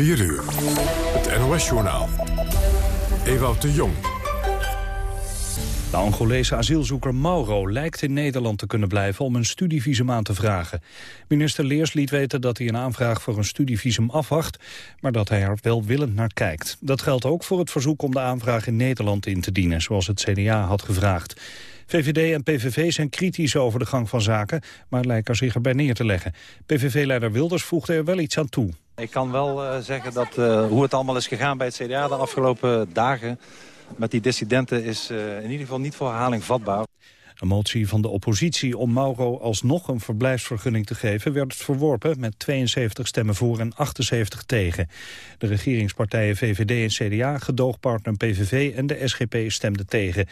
4 uur. Het NOS-journaal. Ewout de Jong. De Angolese asielzoeker Mauro lijkt in Nederland te kunnen blijven om een studievisum aan te vragen. Minister Leers liet weten dat hij een aanvraag voor een studievisum afwacht, maar dat hij er welwillend naar kijkt. Dat geldt ook voor het verzoek om de aanvraag in Nederland in te dienen, zoals het CDA had gevraagd. VVD en PVV zijn kritisch over de gang van zaken, maar lijken zich erbij neer te leggen. PVV-leider Wilders voegde er wel iets aan toe. Ik kan wel uh, zeggen dat uh, hoe het allemaal is gegaan bij het CDA de afgelopen dagen met die dissidenten is uh, in ieder geval niet voor herhaling vatbaar. Een motie van de oppositie om Mauro alsnog een verblijfsvergunning te geven... werd verworpen met 72 stemmen voor en 78 tegen. De regeringspartijen VVD en CDA, gedoogpartner PVV en de SGP stemden tegen.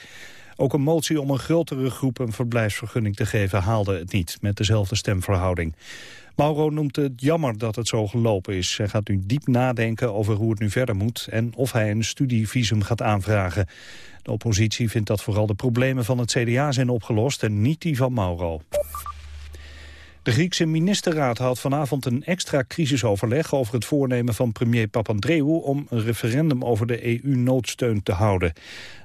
Ook een motie om een grotere groep een verblijfsvergunning te geven haalde het niet, met dezelfde stemverhouding. Mauro noemt het jammer dat het zo gelopen is. Hij gaat nu diep nadenken over hoe het nu verder moet en of hij een studievisum gaat aanvragen. De oppositie vindt dat vooral de problemen van het CDA zijn opgelost en niet die van Mauro. De Griekse ministerraad houdt vanavond een extra crisisoverleg over het voornemen van premier Papandreou om een referendum over de EU-noodsteun te houden.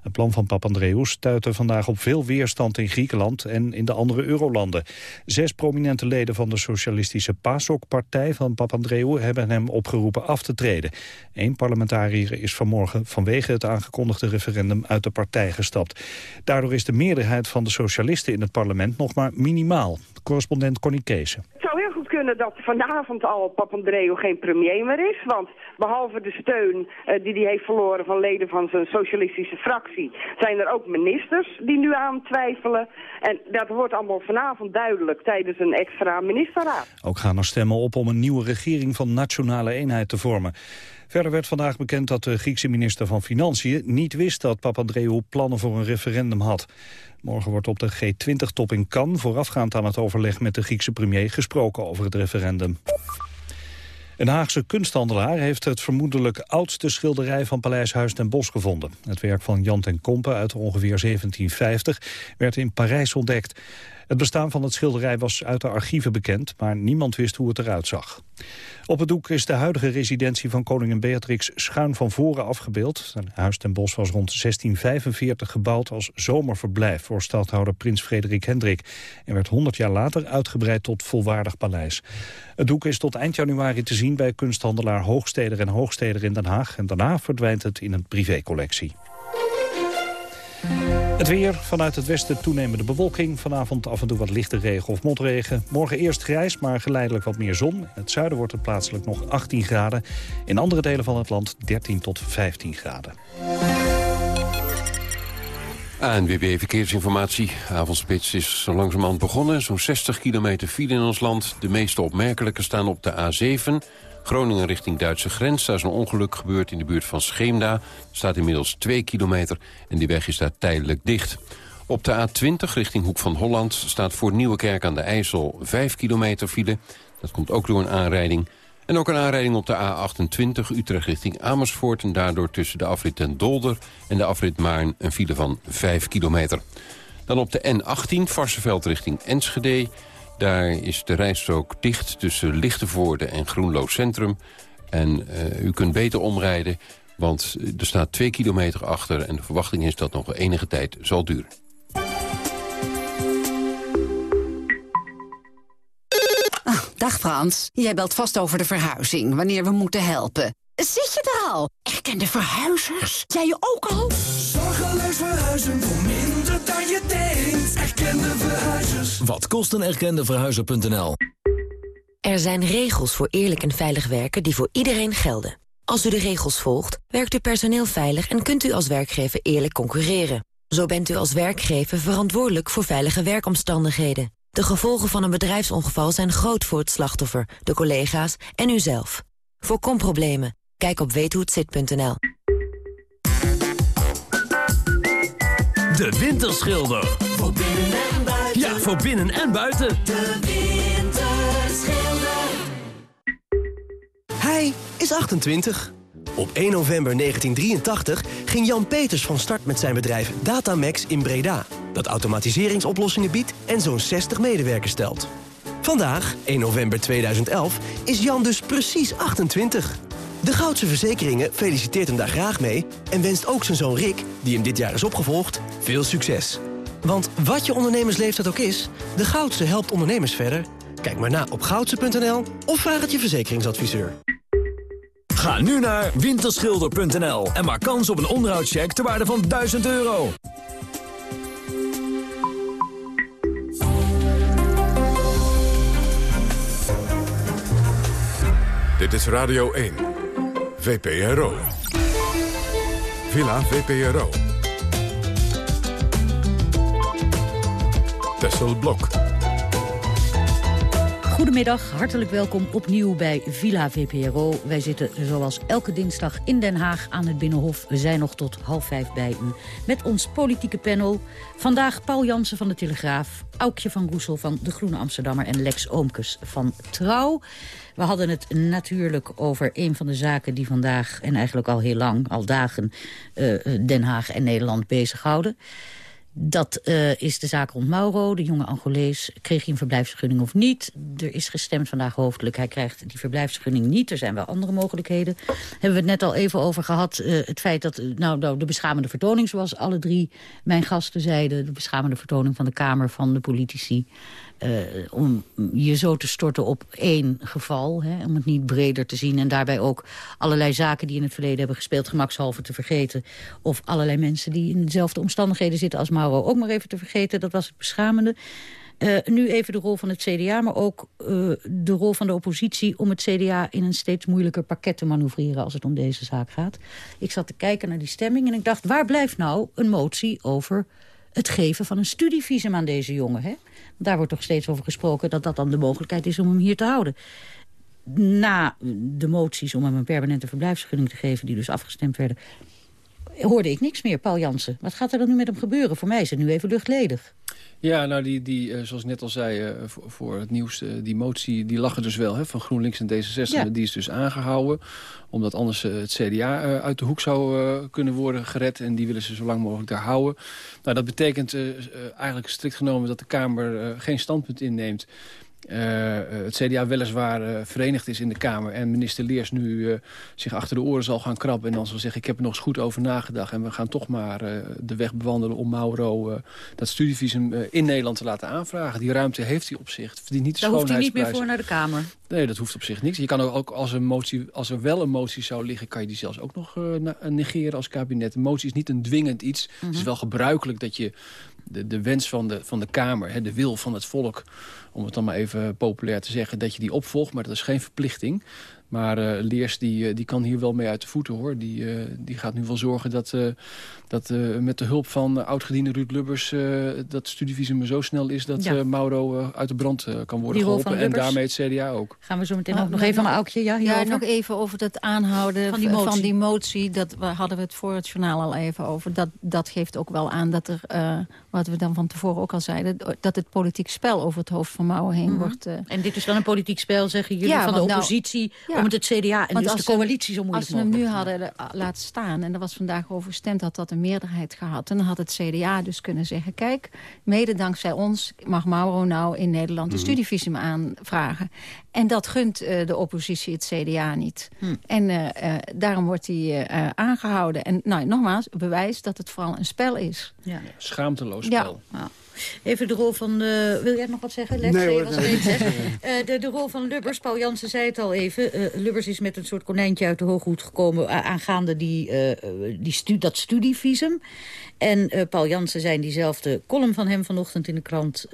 Het plan van Papandreou stuitte vandaag op veel weerstand in Griekenland en in de andere eurolanden. Zes prominente leden van de socialistische PASOK-partij van Papandreou hebben hem opgeroepen af te treden. Eén parlementariër is vanmorgen vanwege het aangekondigde referendum uit de partij gestapt. Daardoor is de meerderheid van de socialisten in het parlement nog maar minimaal. Correspondent Connie Het zou heel goed kunnen dat vanavond al Papandreou geen premier meer is. Want behalve de steun uh, die hij heeft verloren van leden van zijn socialistische fractie... zijn er ook ministers die nu aan twijfelen. En dat wordt allemaal vanavond duidelijk tijdens een extra ministerraad. Ook gaan er stemmen op om een nieuwe regering van nationale eenheid te vormen. Verder werd vandaag bekend dat de Griekse minister van Financiën niet wist dat Papandreou plannen voor een referendum had. Morgen wordt op de G20-top in Cannes, voorafgaand aan het overleg met de Griekse premier, gesproken over het referendum. Een Haagse kunsthandelaar heeft het vermoedelijk oudste schilderij van Paleis Huis ten Bosch gevonden. Het werk van Jan ten Kompe uit ongeveer 1750 werd in Parijs ontdekt. Het bestaan van het schilderij was uit de archieven bekend, maar niemand wist hoe het eruit zag. Op het doek is de huidige residentie van koningin Beatrix schuin van voren afgebeeld. Het huis ten Bosch was rond 1645 gebouwd als zomerverblijf voor stadhouder prins Frederik Hendrik en werd 100 jaar later uitgebreid tot volwaardig paleis. Het doek is tot eind januari te zien bij kunsthandelaar Hoogsteder en Hoogsteder in Den Haag en daarna verdwijnt het in een privécollectie. Het weer, vanuit het westen toenemende bewolking. Vanavond af en toe wat lichte regen of motregen. Morgen eerst grijs, maar geleidelijk wat meer zon. In het zuiden wordt het plaatselijk nog 18 graden. In andere delen van het land 13 tot 15 graden. ANWB Verkeersinformatie. Avondspits is zo langzamerhand begonnen. Zo'n 60 kilometer file in ons land. De meeste opmerkelijke staan op de A7... Groningen richting Duitse grens. Daar is een ongeluk gebeurd in de buurt van Scheemda. Staat inmiddels 2 kilometer en die weg is daar tijdelijk dicht. Op de A20 richting Hoek van Holland staat voor Nieuwekerk aan de IJssel 5 kilometer file. Dat komt ook door een aanrijding. En ook een aanrijding op de A28 Utrecht richting Amersfoort... en daardoor tussen de afrit ten Dolder en de afrit Maarn een file van 5 kilometer. Dan op de N18 Varsenveld richting Enschede... Daar is de rijstrook dicht tussen Lichtenvoorde en Groenlo Centrum. En uh, u kunt beter omrijden, want er staat twee kilometer achter... en de verwachting is dat nog enige tijd zal duren. Ah, dag Frans, jij belt vast over de verhuizing, wanneer we moeten helpen. Zit je er al? Erkende verhuizers? Jij je ook al? Zorgeloos verhuizen voor dan je denkt. Erkende verhuizers. Wat kost een erkende verhuizer.nl? Er zijn regels voor eerlijk en veilig werken die voor iedereen gelden. Als u de regels volgt, werkt uw personeel veilig... en kunt u als werkgever eerlijk concurreren. Zo bent u als werkgever verantwoordelijk voor veilige werkomstandigheden. De gevolgen van een bedrijfsongeval zijn groot voor het slachtoffer, de collega's en uzelf. Voorkom problemen. Kijk op weethohetzit.nl. De Winterschilder. Voor binnen en buiten. Ja, voor binnen en buiten. De Winterschilder. Hij is 28. Op 1 november 1983 ging Jan Peters van start met zijn bedrijf Datamax in Breda. Dat automatiseringsoplossingen biedt en zo'n 60 medewerkers stelt. Vandaag, 1 november 2011, is Jan dus precies 28. De Goudse Verzekeringen feliciteert hem daar graag mee... en wenst ook zijn zoon Rick, die hem dit jaar is opgevolgd, veel succes. Want wat je ondernemersleeftijd ook is, de Goudse helpt ondernemers verder. Kijk maar na op goudse.nl of vraag het je verzekeringsadviseur. Ga nu naar winterschilder.nl en maak kans op een onderhoudscheck ter waarde van 1000 euro. Dit is Radio 1. VPRO. Villa VPRO. Tessel Blok. Goedemiddag, hartelijk welkom opnieuw bij Villa VPRO. Wij zitten zoals elke dinsdag in Den Haag aan het Binnenhof. We zijn nog tot half vijf bij u met ons politieke panel. Vandaag Paul Jansen van de Telegraaf, Aukje van Roesel van De Groene Amsterdammer... en Lex Oomkes van Trouw. We hadden het natuurlijk over een van de zaken die vandaag... en eigenlijk al heel lang, al dagen, uh, Den Haag en Nederland bezighouden. Dat uh, is de zaak rond Mauro, de jonge Angolees. Kreeg hij een verblijfsvergunning of niet? Er is gestemd vandaag hoofdelijk. Hij krijgt die verblijfsvergunning niet. Er zijn wel andere mogelijkheden. Hebben we het net al even over gehad. Uh, het feit dat nou, nou, de beschamende vertoning, zoals alle drie mijn gasten zeiden... de beschamende vertoning van de Kamer van de politici... Uh, om je zo te storten op één geval. Hè, om het niet breder te zien. En daarbij ook allerlei zaken die in het verleden hebben gespeeld... gemakshalve te vergeten. Of allerlei mensen die in dezelfde omstandigheden zitten als Mauro... ook maar even te vergeten. Dat was het beschamende. Uh, nu even de rol van het CDA, maar ook uh, de rol van de oppositie... om het CDA in een steeds moeilijker pakket te manoeuvreren... als het om deze zaak gaat. Ik zat te kijken naar die stemming en ik dacht... waar blijft nou een motie over het geven van een studievisum aan deze jongen? Hè? Daar wordt toch steeds over gesproken dat dat dan de mogelijkheid is om hem hier te houden. Na de moties om hem een permanente verblijfsvergunning te geven... die dus afgestemd werden, hoorde ik niks meer. Paul Jansen, wat gaat er dan nu met hem gebeuren? Voor mij is het nu even luchtledig. Ja, nou, die, die, uh, zoals ik net al zei, uh, voor, voor, het nieuws, uh, die motie, die lag er dus wel, hè, van GroenLinks en D66. Ja. Die is dus aangehouden, omdat anders het CDA uit de hoek zou kunnen worden gered. En die willen ze zo lang mogelijk daar houden. Nou, dat betekent eigenlijk strikt genomen dat de Kamer geen standpunt inneemt. Uh, het CDA weliswaar uh, verenigd is in de Kamer... en minister Leers nu uh, zich achter de oren zal gaan krabben... en dan zal zeggen, ik heb er nog eens goed over nagedacht... en we gaan toch maar de weg bewandelen om Mauro dat studievisum in Nederland te laten aanvragen. Die ruimte heeft hij op zich. Verdient niet Daar hoeft hij niet meer voor naar de Kamer. Nee, dat hoeft op zich niks. Je kan ook als, een motie, als er wel een motie zou liggen... kan je die zelfs ook nog negeren als kabinet. Een motie is niet een dwingend iets. Mm -hmm. Het is wel gebruikelijk dat je de, de wens van de, van de Kamer, hè, de wil van het volk om het dan maar even populair te zeggen, dat je die opvolgt. Maar dat is geen verplichting. Maar uh, Leers die, uh, die kan hier wel mee uit de voeten hoor. Die, uh, die gaat nu wel zorgen dat, dat met de hulp van oud-gediende Ruud Lubbers... dat studievisum zo snel is dat ja. Mauro uit de brand kan worden geholpen. En daarmee het CDA ook. Gaan we zo meteen oh, ook nog even naar Aukje? Ja, ja, nog even over het aanhouden van die motie. Van die motie dat we, hadden we het voor het journaal al even over. Dat, dat geeft ook wel aan dat er, wat we dan van tevoren ook al zeiden... dat het politiek spel over het hoofd van Mauro heen mm -hmm. wordt... en dit is dan een politiek spel, zeggen jullie, ja, van de oppositie... Nou, om het CDA en dus de coalitie zo moeilijk Als we hem nu hadden laten staan... en er was vandaag over gestemd dat dat een meerderheid gehad... dan had het CDA dus kunnen zeggen... kijk, mede dankzij ons mag Mauro nou in Nederland een studievisum aanvragen. En dat gunt uh, de oppositie het CDA niet. Hm. En uh, uh, daarom wordt hij aangehouden. En nou, nogmaals, bewijs dat het vooral een spel is. Ja. Schaamteloos spel. Ja. Even de rol van... Uh, wil jij nog wat zeggen, Lex? Nee, hoor, was nee. uh, de, de rol van Lubbers, Paul Jansen zei het al even. Uh, Lubbers is met een soort konijntje uit de hooghoed gekomen... aangaande die, die stu dat studievisum. En Paul Jansen zei in diezelfde column van hem vanochtend in de krant...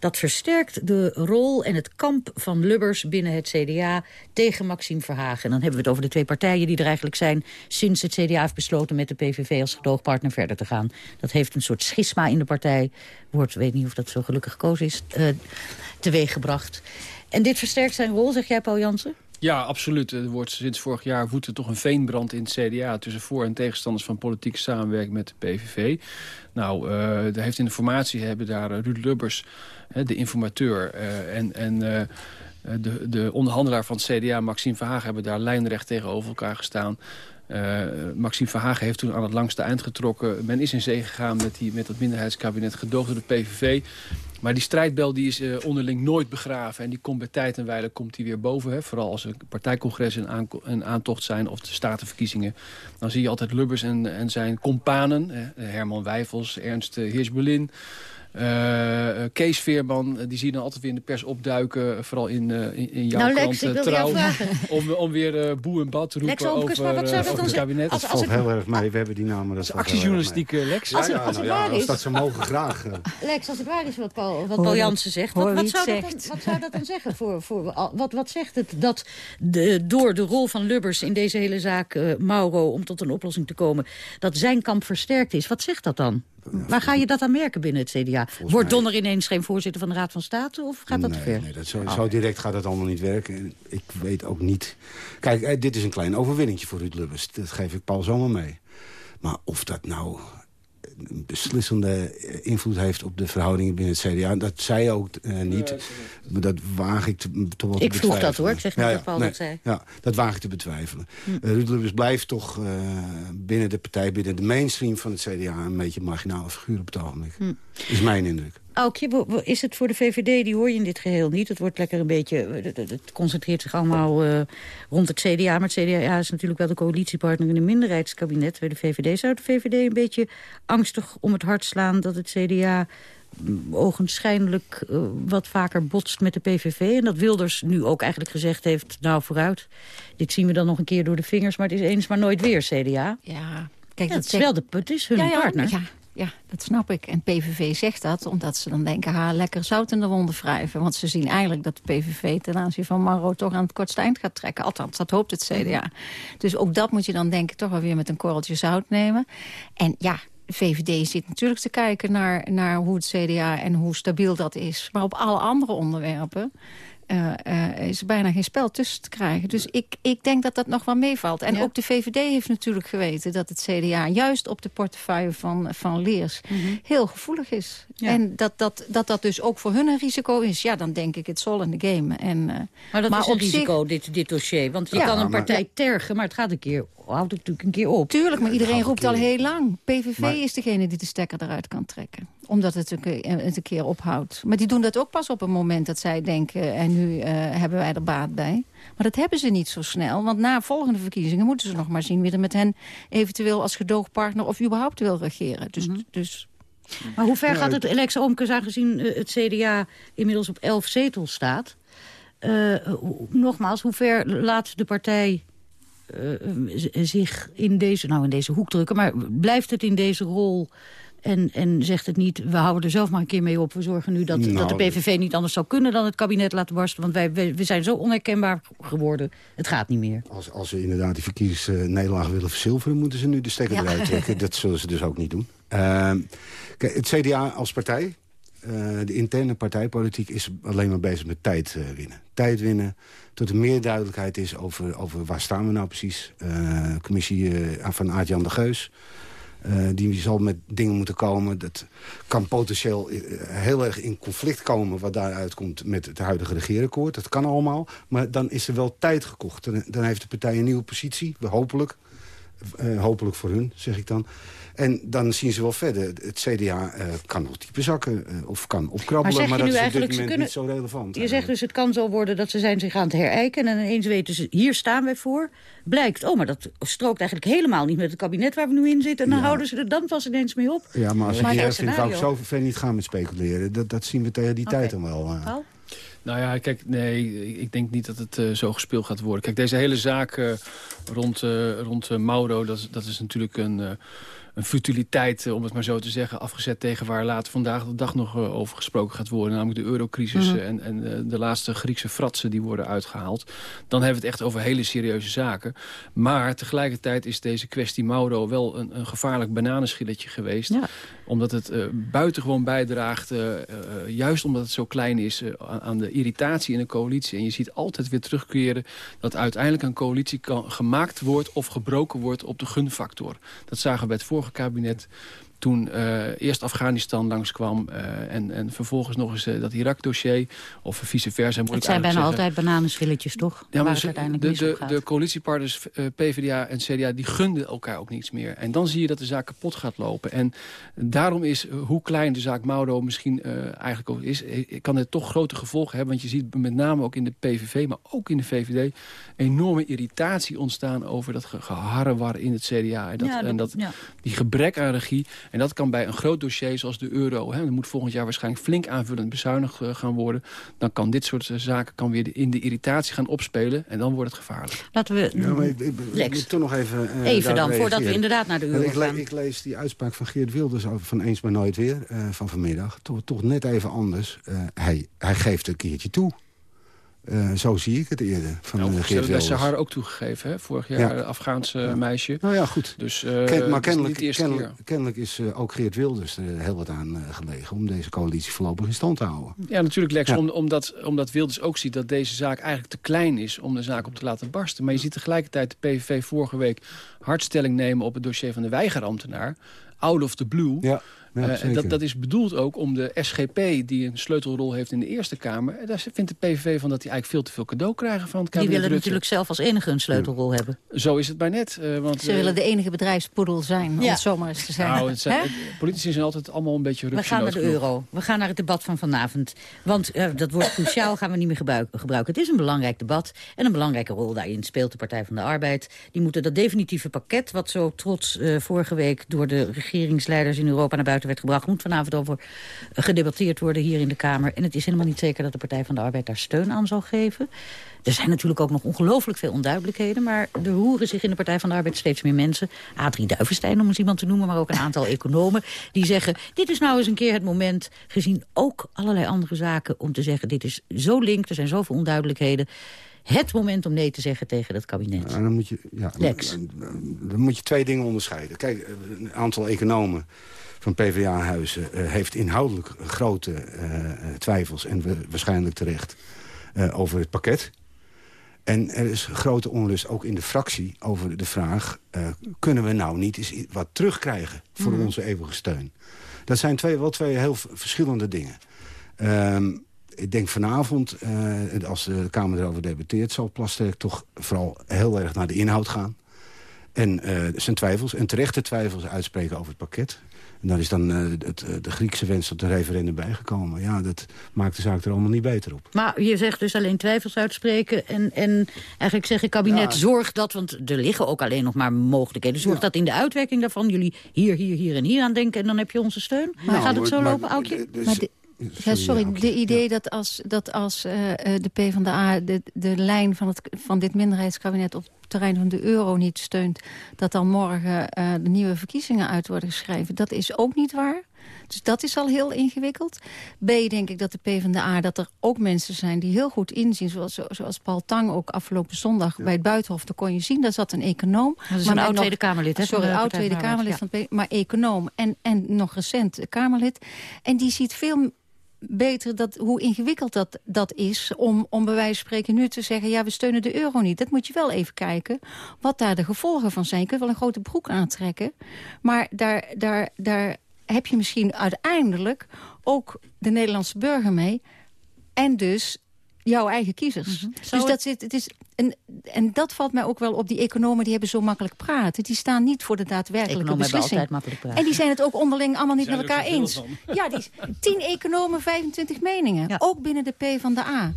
Dat versterkt de rol en het kamp van Lubbers binnen het CDA tegen Maxime Verhagen. En dan hebben we het over de twee partijen die er eigenlijk zijn... sinds het CDA heeft besloten met de PVV als gedoogpartner verder te gaan. Dat heeft een soort schisma in de partij, wordt, weet niet of dat zo gelukkig gekozen is, uh, teweeggebracht. En dit versterkt zijn rol, zeg jij Paul Jansen? Ja, absoluut. Er wordt sinds vorig jaar woedt toch een veenbrand in het CDA... tussen voor- en tegenstanders van politieke samenwerking met de PVV. Nou, uh, daar heeft in de formatie hebben daar Ruud Lubbers, uh, de informateur... En, en Eh, de, de onderhandelaar van het CDA, Maxime Verhagen, hebben daar lijnrecht tegenover elkaar gestaan. Uh, Maxime Verhagen heeft toen aan het langste eind getrokken. Men is in zee gegaan met, die, met dat minderheidskabinet gedoogd door de PVV. Maar die strijdbel die is uh, onderling nooit begraven. En die komt bij tijd en wijle komt die weer boven. Hè. Vooral als er partijcongressen een, aantocht zijn of de statenverkiezingen. Dan zie je altijd Lubbers en, en zijn companen. Herman Wijfels, Ernst Hirschberlin... Uh, Kees Veerman, die zie je dan altijd weer in de pers opduiken. Vooral in, uh, in, in, jouw nou, Lex, krant Trouw. Om, om weer boe en bad te roepen Lex, over, maar wat zou dat over het kabinet. Als, als, dat valt heel erg mee. We hebben die namen. Dat is actiejournalistiek, Lex. Ja, als, als, nou, ja, als dat ze mogen graag. Lex, als het waar is wat Paul, wat Paul Jansen zegt. Wat, wat, zou dat dan, wat zou dat dan zeggen? Voor, voor, wat, wat zegt het dat de, door de rol van Lubbers in deze hele zaak, uh, Mauro, om tot een oplossing te komen, dat zijn kamp versterkt is? Wat zegt dat dan? Waar ga je dat aan merken binnen het CDA? Wordt Donner ineens geen voorzitter van de Raad van State? Of gaat dat nee, te ver? Nee, dat zo, zo, direct gaat dat allemaal niet werken. Ik weet ook niet... Kijk, eh, dit is een klein overwinningje voor Ruud Lubbers. Dat geef ik Paul zomaar mee. Maar of dat nou beslissende invloed heeft op de verhoudingen binnen het CDA. Dat zei ook uh, niet. maar dat waag ik te, toch wel Ik vroeg dat hoor, ik zeg niet ja, dat Paul dat zei. Ja, dat waag ik te betwijfelen. Hm. Uh, Ruud Lubbers blijft toch uh, binnen de partij, binnen de mainstream van het CDA... een beetje een marginale figuur op het ogenblik. Hm. Is mijn indruk. Aukje, is het voor de VVD, die hoor je in dit geheel niet. Het wordt lekker een beetje, het, concentreert zich allemaal uh, rond het CDA. Maar het CDA is natuurlijk wel de coalitiepartner in een minderheidskabinet bij de VVD. Zou de VVD een beetje angstig om het hart slaan dat het CDA mm, ogenschijnlijk uh, wat vaker botst met de PVV. En dat Wilders nu ook eigenlijk gezegd heeft, nou vooruit. Dit zien we dan nog een keer door de vingers, maar het is eens maar nooit weer CDA. Ja, kijk, ja, dat is wel de, het is hun ja, ja, partner. Ja, ja, dat snap ik. En PVV zegt dat omdat ze dan denken... ha, lekker zout in de wonden wrijven. Want ze zien eigenlijk dat de PVV ten aanzien van Maro... toch aan het kortste eind gaat trekken. Althans, dat hoopt het CDA. Dus ook dat moet je dan denken toch wel weer met een korreltje zout nemen. En ja, VVD zit natuurlijk te kijken naar, naar hoe het CDA... en hoe stabiel dat is. Maar op alle andere onderwerpen uh, is er bijna geen spel tussen te krijgen. Dus ik, ik denk dat dat nog wel meevalt. En ook de VVD heeft natuurlijk geweten dat het CDA... juist op de portefeuille van, van Leers mhm. heel gevoelig is. En dat dat, dat dat dus ook voor hun een risico is. Ja, dan denk ik het zal in de game. En, uh, maar dat is een risico, dit, dit dossier. Want je kan een partij tergen, maar het gaat een keer houdt het natuurlijk een keer op. Tuurlijk, maar iedereen roept al heel lang. PVV is degene die de stekker eruit kan trekken. Omdat het een, keer ophoudt. Maar die doen dat ook pas op een moment dat zij denken... en nu uh, hebben wij er baat bij. Maar dat hebben ze niet zo snel. Want na volgende verkiezingen moeten ze nog maar zien... wie er met hen eventueel als gedoogpartner of überhaupt wil regeren. Dus... Mm -hmm. dus maar hoe ver gaat het, Lex Oomkes, aangezien uh, het CDA inmiddels op elf zetels staat... Uh, nogmaals, hoe ver laat de partij uh, zich in deze, nou in deze hoek drukken... maar blijft het in deze rol en, en zegt het niet, we houden er zelf maar een keer mee op. We zorgen nu dat, dat de nou, PVV niet anders zou kunnen dan het kabinet laten barsten. Want wij, we, zijn zo onherkenbaar geworden. Het gaat niet meer. Als, als ze inderdaad die verkiezingsnederlaag willen verzilveren... moeten ze nu de stekker eruit trekken. Dat zullen ze dus ook niet doen. Uh, kijk, het CDA als partij, uh, de interne partijpolitiek... is alleen maar bezig met tijd uh, winnen. Tijd winnen, tot er meer duidelijkheid is over, over waar staan we nou precies. Uh, commissie van Aart-Jan de Geus... Uh, die zal met dingen moeten komen. Dat kan potentieel heel erg in conflict komen... wat daaruit komt met het huidige regeerakkoord. Dat kan allemaal. Maar dan is er wel tijd gekocht. Dan, heeft de partij een nieuwe positie, hopelijk. Uh, hopelijk voor hun, zeg ik dan. En dan zien ze wel verder. Het CDA uh, kan nog dieper zakken uh, of kan opkrabbelen. Maar, maar dat is op dit moment kunnen, niet zo relevant. Je zegt dus het kan zo worden dat ze zijn zich aan het herijken... en ineens weten ze, hier staan wij voor. Blijkt, oh, maar dat strookt eigenlijk helemaal niet met het kabinet waar we nu in zitten. En dan houden ze er dan pas ineens mee op. Ja, maar als ik hier vind, zou ik zo ver niet gaan met speculeren. Dat, dat zien we tegen die okay. tijd dan wel. Uh. Nou ja, kijk, nee, ik denk niet dat het uh, zo gespeeld gaat worden. Kijk, deze hele zaak uh, rond, uh, rond Mauro, dat, dat is natuurlijk een een futiliteit, eh, om het maar zo te zeggen, afgezet tegen waar later vandaag de dag nog eh, over gesproken gaat worden. Namelijk de eurocrisis mhm. en, en eh, de laatste Griekse fratsen die worden uitgehaald. Dan hebben we het echt over hele serieuze zaken. Maar tegelijkertijd is deze kwestie Mauro wel een, een gevaarlijk bananenschilletje geweest. Omdat het uh, buitengewoon bijdraagt, uh, juist omdat het zo klein is, aan de irritatie in de coalitie. En je ziet altijd weer terugkeren dat uiteindelijk een coalitie kan, gemaakt wordt of gebroken wordt op de gunfactor. Dat zagen we bij het vorige kabinet. Toen eerst Afghanistan langskwam... en, en vervolgens nog eens dat Irak-dossier, of vice versa. Moet het zijn bijna altijd bananenschilletjes, toch? Ja, maar de, de, de coalitiepartners PvdA en CDA die gunden elkaar ook niets meer. En dan zie je dat de zaak kapot gaat lopen. En daarom is, hoe klein de zaak Mauro misschien eigenlijk ook is... kan het toch grote gevolgen hebben. Want je ziet met name ook in de PVV, maar ook in de VVD... enorme irritatie ontstaan over dat geharrewar in het CDA. En, dat, en dat, die gebrek aan regie. En dat kan bij een groot dossier zoals de euro... Hè, dat moet volgend jaar waarschijnlijk flink aanvullend bezuinigd uh, gaan worden. Dan kan dit soort uh, zaken kan weer in de irritatie gaan opspelen. En dan wordt het gevaarlijk. Laten we... Ja, maar ik, ik, ik moet toch nog even... Uh, even dan, voordat we inderdaad naar de euro ik, gaan. Ik lees die uitspraak van Geert Wilders over van Eens maar Nooit Weer... van vanmiddag. Toch, toch net even anders. hij, hij geeft een keertje toe. Uh, zo zie ik het eerder. Van nou, uh, Geert Wilders. Ze haar ook toegegeven, hè? vorig jaar ja. Afghaanse ja. meisje. Nou ja, goed. Dus, uh, Ken, maar kennelijk, is kennelijk, kennelijk, is ook Geert Wilders er heel wat aan gelegen... om deze coalitie voorlopig in stand te houden. Ja, natuurlijk, Lex. Ja. Om, omdat, omdat Wilders ook ziet dat deze zaak eigenlijk te klein is... om de zaak op te laten barsten. Maar je ziet tegelijkertijd de PVV vorige week hardstelling nemen... op het dossier van de weigerambtenaar. Out of the blue. Ja. Ja, uh, dat, dat is bedoeld ook om de SGP, die een sleutelrol heeft in de Eerste Kamer... daar vindt de PVV van dat die eigenlijk veel te veel cadeau krijgen van het kabinet Die willen Rutte. natuurlijk zelf als enige een sleutelrol hebben. Zo is het bij net. Uh, want, Ze uh, willen de enige bedrijfspoedel zijn, om Ja. het zomaar eens te zeggen. Nou, het zijn, politici zijn altijd allemaal een beetje We gaan naar de rupsje euro. We gaan naar het debat van vanavond. Want eh, dat woord cruciaal gaan we niet meer gebruik- gebruiken. Het is een belangrijk debat. En een belangrijke rol daarin speelt de Partij van de Arbeid. Die moeten dat definitieve pakket... wat zo trots eh, vorige week door de regeringsleiders in Europa naar buiten werd gebracht... moet vanavond over gedebatteerd worden hier in de Kamer. En het is helemaal niet zeker dat de Partij van de Arbeid daar steun aan zal geven. Er zijn natuurlijk ook nog ongelooflijk veel onduidelijkheden... maar er roeren zich in de Partij van de Arbeid steeds meer mensen. Adrie Duivenstein, om eens iemand te noemen, maar ook een aantal economen... die zeggen, dit is nou eens een keer het moment... gezien ook allerlei andere zaken om te zeggen... dit is zo link, er zijn zoveel onduidelijkheden... Het moment om nee te zeggen tegen dat kabinet. Dan, moet je, ja, Lex. dan moet je twee dingen onderscheiden. Kijk, een aantal economen van PvdA-huizen uh, heeft inhoudelijk grote uh, twijfels... en we, waarschijnlijk terecht uh, over het pakket. En er is grote onrust ook in de fractie over de vraag... kunnen we nou niet eens wat terugkrijgen voor Mhm. onze eeuwige steun? Dat zijn twee, wel twee heel verschillende dingen. Ehm, ik denk vanavond, uh, als de Kamer erover debatteert... zal Plasterk toch vooral heel erg naar de inhoud gaan. En uh, zijn twijfels, en terechte twijfels uitspreken over het pakket. En daar is dan uh, het, de Griekse wens tot een referendum bijgekomen. Ja, dat maakt de zaak er allemaal niet beter op. Maar je zegt dus alleen twijfels uitspreken. En, en eigenlijk zeg ik kabinet, Ja. zorg dat... want er liggen ook alleen nog maar mogelijkheden. Zorg Ja. dat in de uitwerking daarvan jullie hier, hier, hier en hier aan denken... en dan heb je onze steun. Maar Nou, gaat het zo maar- lopen, Aukje? Maar de- Ja, sorry, de idee dat als, dat als eh, eh, de PvdA de, de lijn van, het, van dit minderheidskabinet op het terrein van de euro niet steunt... dat dan morgen eh, de nieuwe verkiezingen uit worden geschreven, dat is ook niet waar. Dus dat is al heel ingewikkeld. B, denk ik dat de PvdA, dat er ook mensen zijn die heel goed inzien... zoals, zoals Paul Tang ook afgelopen zondag bij het Buitenhof... daar kon je zien, daar zat een econoom. Dat is maar een dan oud nog- Tweede Kamerlid, hè, Sorry, de oud Partij van Tweede de Arbeid, Kamerlid, van maar econoom. En, en nog recent Kamerlid. En die ziet veel beter dat, hoe ingewikkeld dat, dat is... Om, om bij wijze van spreken nu te zeggen... ja, we steunen de euro niet. Dat moet je wel even kijken wat daar de gevolgen van zijn. Je kunt wel een grote broek aantrekken. Maar daar, daar, daar heb je misschien uiteindelijk ook de Nederlandse burger mee. En dus jouw eigen kiezers. Zou Dus het- dat zit, het is, en, en dat valt mij ook wel op. Die economen die hebben zo makkelijk praten. Die staan niet voor de daadwerkelijke Economen hebben beslissing. altijd makkelijk praten. En die zijn het ook onderling allemaal niet Zijn met elkaar eens. van. Ja, die is, tien economen, 25 meningen. Ja. Ook binnen de P van de A.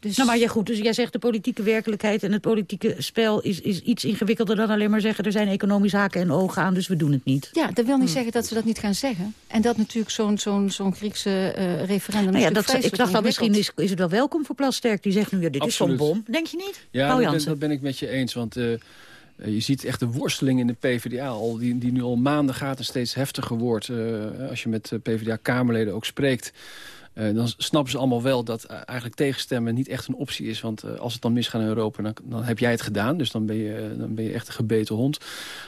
Dus, Nou, maar ja, goed, dus jij zegt de politieke werkelijkheid en het politieke spel is, is iets ingewikkelder dan alleen maar zeggen er zijn economische haken en ogen aan, dus we doen het niet. ja, dat wil Hmm. niet zeggen dat ze dat niet gaan zeggen. En dat natuurlijk zo'n zo'n zo'n Griekse eh, referendum... Nou ja, dat, ik dacht dan misschien is, is het wel welkom voor Plasterk. Die zegt nu, ja, dit Absoluut. is zo'n bom. Denk je niet? Ja, Paul dat ben, dat ik met je eens. Want eh, eh, je ziet echt de worsteling in de PvdA al, die, die nu al maanden gaat en steeds heftiger wordt. eh, als je met PvdA-Kamerleden ook spreekt. Uh, dan snappen ze allemaal wel dat uh, eigenlijk tegenstemmen niet echt een optie is. Want uh, als het dan misgaat in Europa, dan, dan, heb jij het gedaan. Dus dan ben, je, dan ben je echt een gebeten hond.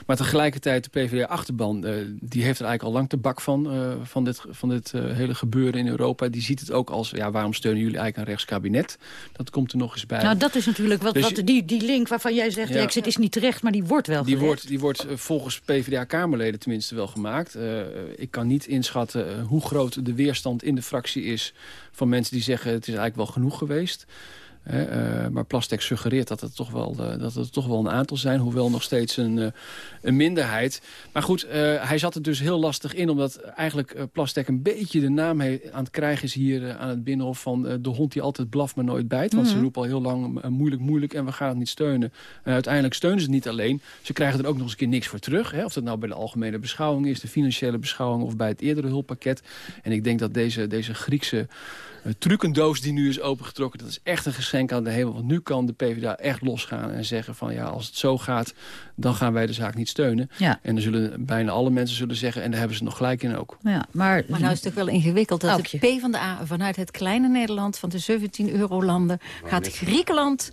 Maar tegelijkertijd, de PvdA-achterban, die heeft er eigenlijk al lang te bak van... van dit, van dit hele gebeuren in Europa. Die ziet het ook als, ja, waarom steunen jullie eigenlijk een rechtskabinet? Dat komt er nog eens bij. Nou, dat is natuurlijk wat, dus, wat die, die link waarvan jij zegt... Ja, exit is niet terecht, maar die wordt wel die wordt, die wordt volgens PvdA-kamerleden tenminste wel gemaakt. ik kan niet inschatten hoe groot de weerstand in de fractie is van mensen die zeggen het is eigenlijk wel genoeg geweest. Uh, maar Plastex suggereert dat het, toch wel, uh, dat het toch wel een aantal zijn. Hoewel nog steeds een, uh, een minderheid. Maar goed, hij zat er dus heel lastig in. Omdat eigenlijk Plastek een beetje de naam heeft, aan het krijgen is hier aan het Binnenhof. Van de hond die altijd blaft maar nooit bijt. Want ze mhm. roepen al heel lang moeilijk, moeilijk. En we gaan het niet steunen. En uiteindelijk steunen ze het niet alleen. Ze krijgen er ook nog eens een keer niks voor terug. Hè? Of dat nou bij de algemene beschouwing is. De financiële beschouwing. Of bij het eerdere hulppakket. En ik denk dat deze, deze Griekse trucendoos die nu is opengetrokken... dat is echt een geschenk aan de hemel. Want nu kan de PvdA echt losgaan en zeggen van... ja, als het zo gaat, dan gaan wij de zaak niet steunen. Ja. En dan zullen bijna alle mensen zullen zeggen... en daar hebben ze nog gelijk in ook. Ja, maar, maar nou is het toch wel ingewikkeld dat de PvdA vanuit het kleine Nederland... van de 17 eurolanden gaat Griekenland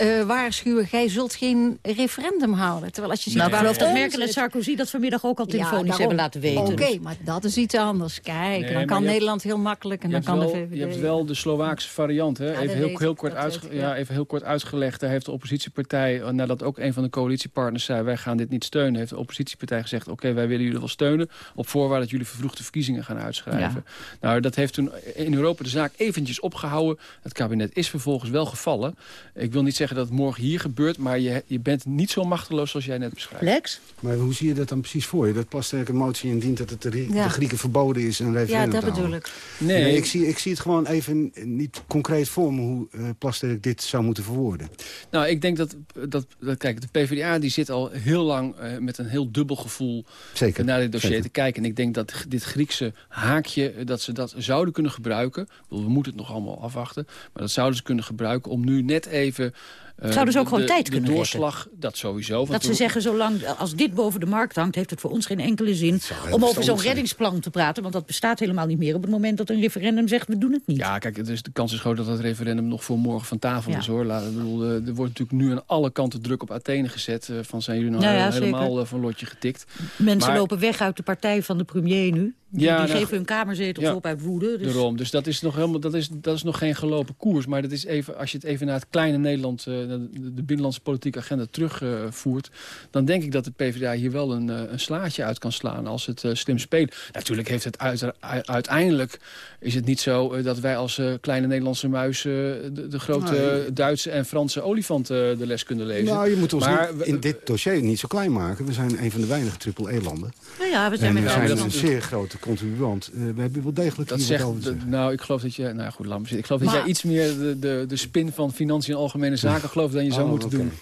uh, waarschuwen... gij zult geen referendum houden. Terwijl als je ziet... Nou, ik geloof dat Merkel en Sarkozy dat vanmiddag ook al telefonisch hebben laten weten. Oké, okay, maar dat is iets anders. Kijk, dan kan Nederland heel makkelijk en dan kan wel, de VVD... Je hebt wel de Slovaakse variant. Hè? even, heel, heel kort uitge ja, even heel kort uitgelegd. Daar heeft de oppositiepartij, eh, nadat ook een van de coalitiepartners zei... wij gaan dit niet steunen, heeft de oppositiepartij gezegd... oké, wij willen jullie wel steunen... op voorwaarde dat jullie vervroegde verkiezingen gaan uitschrijven. Nou, dat heeft toen in Europa de zaak eventjes opgehouden. Het kabinet is vervolgens wel gevallen. Ik wil niet zeggen dat het morgen hier gebeurt... maar je, je bent niet zo machteloos zoals jij net beschrijft. Lex? Maar hoe zie je dat dan precies voor je? Dat Plasterk een motie indient dat het de, de Grieken verboden is... en referendum Ja, dat bedoel ik. Nee, nee ik, zie, ik zie het gewoon even niet concreet voor me... hoe uh, Plasterk dit zou moeten verwoorden. Nou, ik denk dat, dat, dat kijk, de PvdA die zit al heel lang... Uh, met een heel dubbel gevoel Zeker. naar dit dossier te kijken. En ik denk dat dit Griekse haakje, eh, dat ze dat zouden kunnen gebruiken... we moeten het nog allemaal afwachten... maar dat zouden ze kunnen gebruiken om nu net even uh, Zouden ze ook gewoon tijd kunnen De doorslag, dat sowieso. Dat ze zeggen, zolang als dit boven de markt hangt... heeft het voor ons geen enkele zin om over zo'n reddingsplan te praten. Want dat bestaat helemaal niet meer op het moment dat een referendum zegt... we doen het niet. Ja, kijk, dus de kans is groot dat het referendum nog voor morgen van tafel is. hoor. Laat, bedoel, er wordt natuurlijk nu aan alle kanten druk op Athene gezet. Uh, van zijn jullie nou helemaal uh, van lotje getikt. Mensen lopen weg uit de partij van de premier nu. Die, ja, die nou, geven hun kamerzetels ja, op uit woede. Dus... Daarom. Dus dat is, nog helemaal, dat, is, dat is nog geen gelopen koers. Maar dat is even, als je het even naar het kleine Nederland... Uh, de, de, binnenlandse politieke agenda terugvoert... Uh, dan denk ik dat de PvdA hier wel een, uh, een slaatje uit kan slaan... als het slim speelt. Natuurlijk heeft het uit, uiteindelijk... is het niet zo dat wij als kleine Nederlandse muis... de, de, grote Duitse en Franse olifant de les kunnen lezen. Nou, je moet ons maar, in dit dossier niet zo klein maken. We zijn een van de weinige triple-E-landen. Nou ja, we zijn, en we zijn een zeer grote contribuant. Uh, we hebben wel degelijk dat zegt, Nou, ik geloof dat je... Nou goed, laat me Ik geloof dat jij iets meer de, de, de spin van financiën en algemene zaken gelooft dan je zou oh, moeten doen.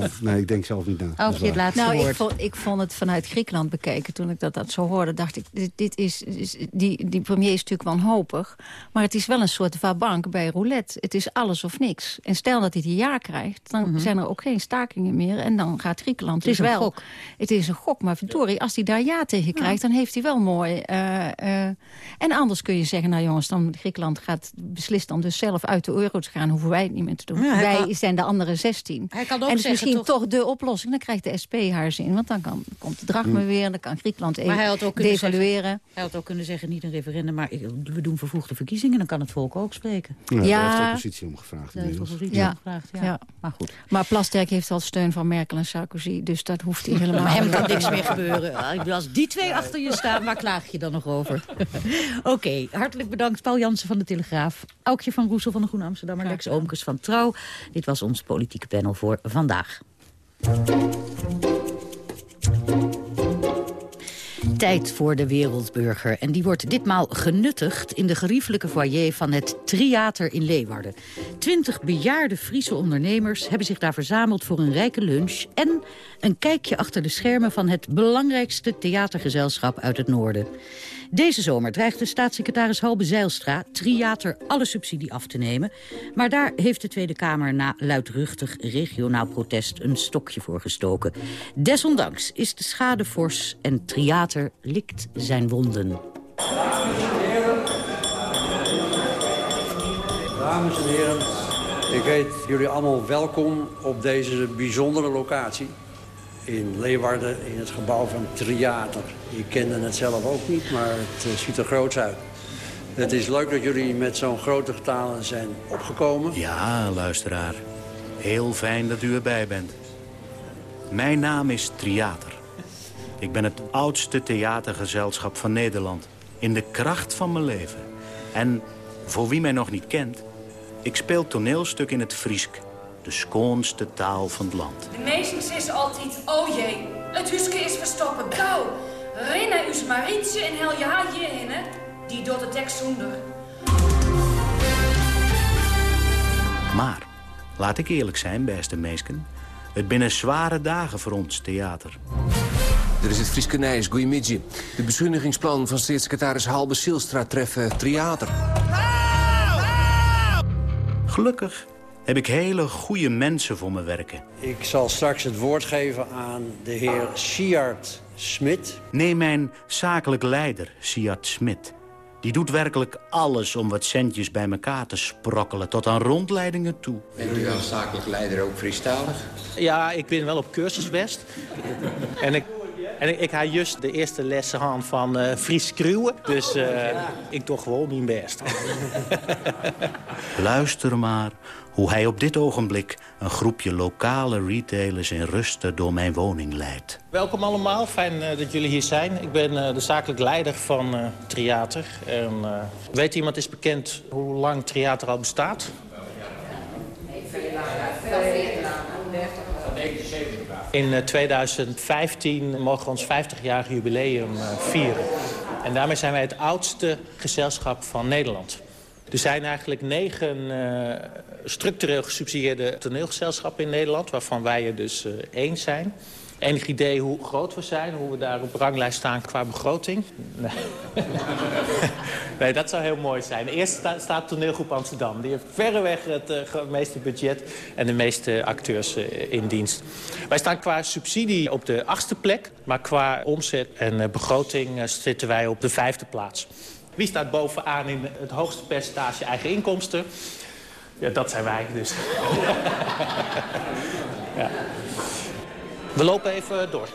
Ja, nee, ik denk zelf niet na. Je het laatste nou, ik vond, ik vond het vanuit Griekenland bekeken. Toen ik dat, dat zo hoorde, dacht ik... Dit, dit is, is, die, die premier is natuurlijk wanhopig. Maar het is wel een soort vabank bij roulette. Het is alles of niks. En stel dat hij die ja krijgt, dan mhm. zijn er ook geen stakingen meer. En dan gaat Griekenland het is dus wel. Gok. Het is een gok, maar verdorie, als hij daar ja tegen krijgt... dan heeft hij wel mooi... Uh, uh, en anders kun je zeggen, nou jongens, dan Griekenland gaat beslist dan dus zelf uit de euro te gaan. Hoeven wij het niet meer te doen. wij zijn de andere 16. Hij kan ook en is misschien toch... de oplossing. Dan krijgt de SP haar zin. Want dan kan, komt de drachme hmm. weer. Dan kan Griekenland even hij devalueren. hij had ook kunnen zeggen, niet een referendum, maar we doen vervoegde verkiezingen. Dan kan het volk ook spreken. Ja, ja. daar heeft de oppositie om gevraagd. Daar heeft de oppositie ja. om gevraagd, ja. Maar goed. Maar Plasterk heeft al steun van Merkel en Sarkozy. Dus dat hoeft hij helemaal niet. hem kan niks meer gebeuren. Als die twee achter je staan, waar klaag je dan nog over? Oké, hartelijk bedankt Paul Jansen van de Telegraaf. Aukje van Roesel van de Groene Amsterdam en Lex Oomkes van Trouw. Dit was ons politieke panel voor vandaag. Tijd voor de wereldburger. En die wordt ditmaal genuttigd in de geriefelijke foyer van het Triater in Leeuwarden. Twintig bejaarde Friese ondernemers hebben zich daar verzameld voor een rijke lunch... en een kijkje achter de schermen van het belangrijkste theatergezelschap uit het noorden. Deze zomer dreigt de staatssecretaris Halbe Zeilstra... Triater alle subsidie af te nemen. Maar daar heeft de Tweede Kamer na luidruchtig regionaal protest... een stokje voor gestoken. Desondanks is de schade fors en Triater likt zijn wonden. Dames en heren, ik heet jullie allemaal welkom op deze bijzondere locatie. In Leeuwarden, in het gebouw van Triater. Je kende het zelf ook niet, maar het eh, ziet er groots uit. Het is leuk dat jullie met zo'n grote getalen zijn opgekomen. Ja, luisteraar. Heel fijn dat u erbij bent. Mijn naam is Triater. Ik ben het oudste theatergezelschap van Nederland. In de kracht van mijn leven. En voor wie mij nog niet kent... ik speel toneelstuk in het Friesk. De schoonste taal van het land. De meesters is altijd, oh jee, het huske is verstoppen, gauw. Rinne us Marietje en hel je haar hierheen, hè. Die doet de tekst zonder. Maar, laat ik eerlijk zijn, beste meesken... het binnen zware dagen voor ons theater. Er is het Frieske Nijs, goeiemiddag. De bezuinigingsplan van staatssecretaris Halbe Silstra treffen theater. Gelukkig heb ik hele goede mensen voor me werken. Ik zal straks het woord geven aan de heer Siart Smit. Nee, mijn zakelijk leider, Siart Smit. Die doet werkelijk alles om wat centjes bij elkaar te sprokkelen... tot aan rondleidingen toe. Bent u als zakelijk leider ook Friestalig? Ja, ik ben wel op cursus West. en ik, en ik, ik had juist de eerste lessen gehad van uh, Fries Kruwen. Dus uh, ik doe gewoon mijn best. Luister maar hoe hij op dit ogenblik... een groepje lokale retailers in rusten door mijn woning leidt. Welkom allemaal, fijn uh, dat jullie hier zijn. Ik ben uh, de zakelijk leider van uh, Triater. En, weet iemand is bekend hoe lang Triater al bestaat? In 2015 mogen we ons 50-jarig jubileum vieren. En daarmee zijn wij het oudste gezelschap van Nederland. Er zijn eigenlijk negen structureel gesubsidieerde toneelgezelschappen in Nederland... waarvan wij er dus uh, één zijn. Enig idee hoe groot we zijn, hoe we daar op ranglijst staan qua begroting? Nee, nee dat zou heel mooi zijn. Eerst sta, staat toneelgroep Amsterdam. Die heeft verreweg het uh, meeste budget en de meeste acteurs uh, in dienst. Wij staan qua subsidie op de achtste plek. Maar qua omzet en begroting zitten wij op de vijfde plaats. Wie staat bovenaan in het hoogste percentage eigen inkomsten? Ja, dat zijn wij dus. ja. We lopen even door.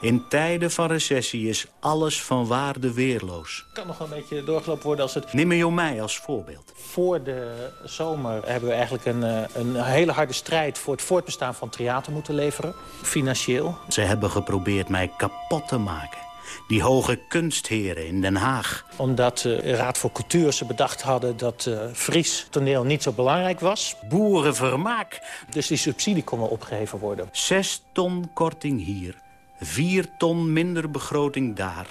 In tijden van recessie is alles van waarde weerloos. Het kan nog een beetje doorgelopen worden als het... Neem je mij als voorbeeld. Voor de zomer hebben we eigenlijk een, een hele harde strijd... voor het voortbestaan van theater moeten leveren. Financieel. Ze hebben geprobeerd mij kapot te maken. Die hoge kunstheren in Den Haag. Omdat de Raad voor Cultuur ze bedacht hadden dat uh, Fries toneel niet zo belangrijk was. Boerenvermaak. Dus die subsidie kon wel opgeheven worden. Zes ton korting hier. Vier ton minder begroting daar.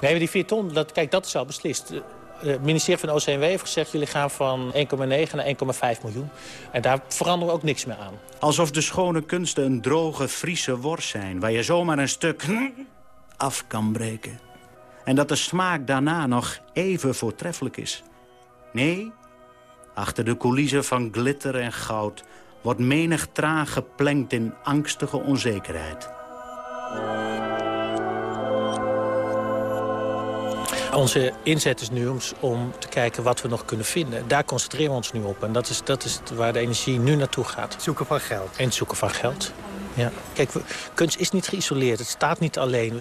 Nee, maar die vier ton, dat, kijk, dat is al beslist. Het ministerie van OCMW heeft gezegd... jullie gaan van 1,9 naar 1,5 miljoen. En daar veranderen we ook niks meer aan. Alsof de schone kunsten een droge Friese worst zijn... waar je zomaar een stuk af kan breken. En dat de smaak daarna nog even voortreffelijk is. Nee, achter de coulissen van glitter en goud... wordt menig traan geplengd in angstige onzekerheid. Onze inzet is nu om, om, te kijken wat we nog kunnen vinden. Daar concentreren we ons nu op. En dat is, dat is waar de energie nu naartoe gaat. Zoeken van geld. En het zoeken van geld. Ja. Kijk, kunst is niet geïsoleerd. Het staat niet alleen.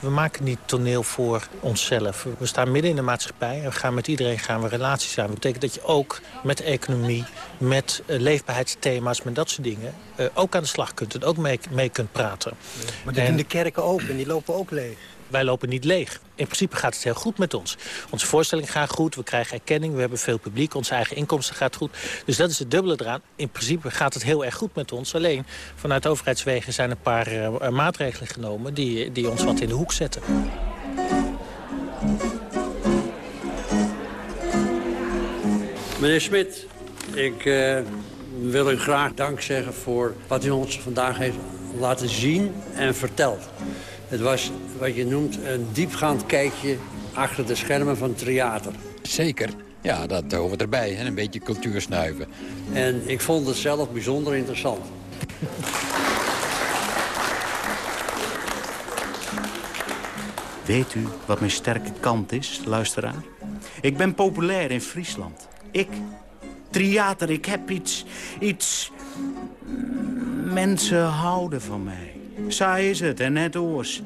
We maken niet toneel voor onszelf. We staan midden in de maatschappij en we gaan met iedereen gaan we relaties aan. Dat betekent dat je ook met economie, met uh, leefbaarheidsthema's, met dat soort dingen... Uh, ook aan de slag kunt en ook mee, mee kunt praten. Ja, maar dat en, doen de kerken ook en die lopen ook leeg. Wij lopen niet leeg. In principe gaat het heel goed met ons. Onze voorstellingen gaan goed, we krijgen erkenning, we hebben veel publiek... onze eigen inkomsten gaat goed. Dus dat is het dubbele eraan. In principe gaat het heel erg goed met ons. Alleen vanuit overheidswegen zijn een paar uh, maatregelen genomen... Die, die ons wat in de hoek zetten. Meneer Smit, ik uh, wil u graag dank zeggen voor wat u ons vandaag heeft laten zien en verteld. Het was wat je noemt een diepgaand kijkje achter de schermen van het theater. Zeker. Ja, dat hoort erbij. En een beetje cultuur snuiven. En ik vond het zelf bijzonder interessant. Weet u wat mijn sterke kant is, luisteraar? Ik ben populair in Friesland. Ik, Triater, ik heb iets... iets... Mensen houden van mij. Saai is het en net oors.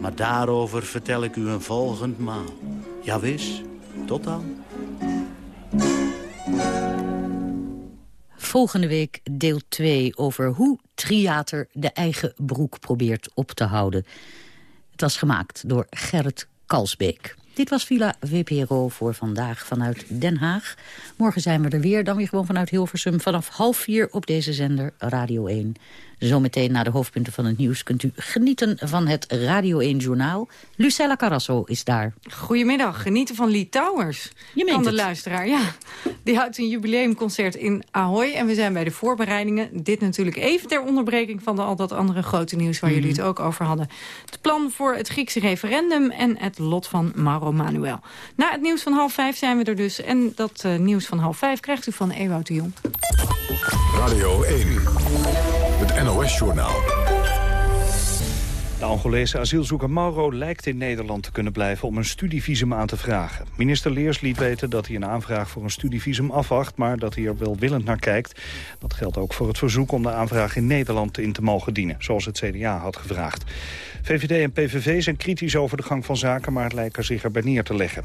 Maar daarover vertel ik u een volgend maal. Ja, wis. Tot dan. Volgende week deel 2 over hoe Triater de eigen broek probeert op te houden. Het was gemaakt door Gerrit Kalsbeek. Dit was Villa VPRO voor vandaag vanuit Den Haag. Morgen zijn we er weer, dan weer gewoon vanuit Hilversum... vanaf half vier op deze zender Radio 1. Zometeen na de hoofdpunten van het nieuws kunt u genieten van het Radio 1 Journaal. Lucella Carrasso is daar. Goedemiddag, genieten van Lee Towers. Je meent van de het. luisteraar, ja. Die houdt een jubileumconcert in Ahoy en we zijn bij de voorbereidingen. Dit natuurlijk even ter onderbreking van de, al dat andere grote nieuws... waar jullie het ook over hadden. Het plan voor het Griekse referendum en het lot van Mauro Manuel. Na het nieuws van half vijf zijn we er dus. En dat eh, nieuws van half vijf krijgt u van Ewout de Jong. Radio 1. NOS-journaal. De Angolese asielzoeker Mauro lijkt in Nederland te kunnen blijven om een studievisum aan te vragen. Minister Leers liet weten dat hij een aanvraag voor een studievisum afwacht, maar dat hij er welwillend naar kijkt. Dat geldt ook voor het verzoek om de aanvraag in Nederland in te mogen dienen, zoals het CDA had gevraagd. VVD en PVV zijn kritisch over de gang van zaken, maar lijken zich erbij neer te leggen.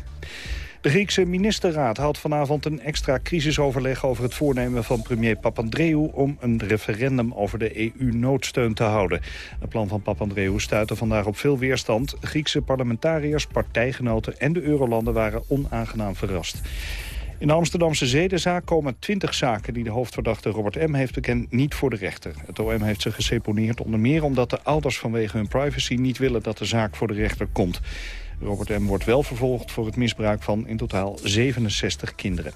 De Griekse ministerraad houdt vanavond een extra crisisoverleg over het voornemen van premier Papandreou om een referendum over de EU-noodsteun te houden. Het plan van Papandreou stuitte vandaag op veel weerstand. Griekse parlementariërs, partijgenoten en de eurolanden waren onaangenaam verrast. In de Amsterdamse zedenzaak komen twintig zaken die de hoofdverdachte Robert M. heeft bekend niet voor de rechter. Het OM heeft ze geseponeerd onder meer omdat de ouders vanwege hun privacy niet willen dat de zaak voor de rechter komt. Robert M. wordt wel vervolgd voor het misbruik van in totaal 67 kinderen.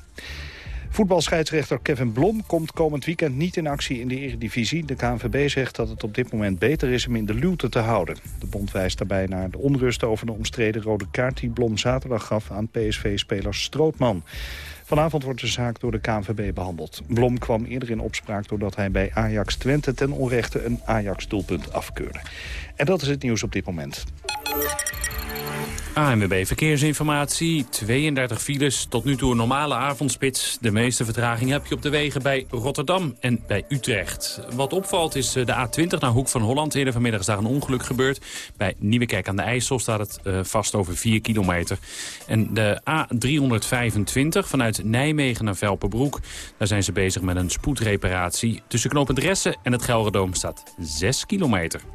Voetbalscheidsrechter Kevin Blom komt komend weekend niet in actie in de Eredivisie. De KNVB zegt dat het op dit moment beter is hem in de luwte te houden. De bond wijst daarbij naar de onrust over de omstreden rode kaart... die Blom zaterdag gaf aan PSV-speler Strootman. Vanavond wordt de zaak door de KNVB behandeld. Blom kwam eerder in opspraak doordat hij bij Ajax Twente ten onrechte een Ajax-doelpunt afkeurde. En dat is het nieuws op dit moment. ANWB Verkeersinformatie, 32 files, tot nu toe een normale avondspits. De meeste vertraging heb je op de wegen bij Rotterdam en bij Utrecht. Wat opvalt is eh, de A20 naar Hoek van Holland. Eerder vanmiddag is daar een ongeluk gebeurd. Bij Nieuwekerk aan de IJssel staat het eh, vast over 4 kilometer. En de A325 vanuit Nijmegen naar Velpenbroek. Daar zijn ze bezig met een spoedreparatie. Tussen knooppunt en het Gelredoom staat 6 kilometer.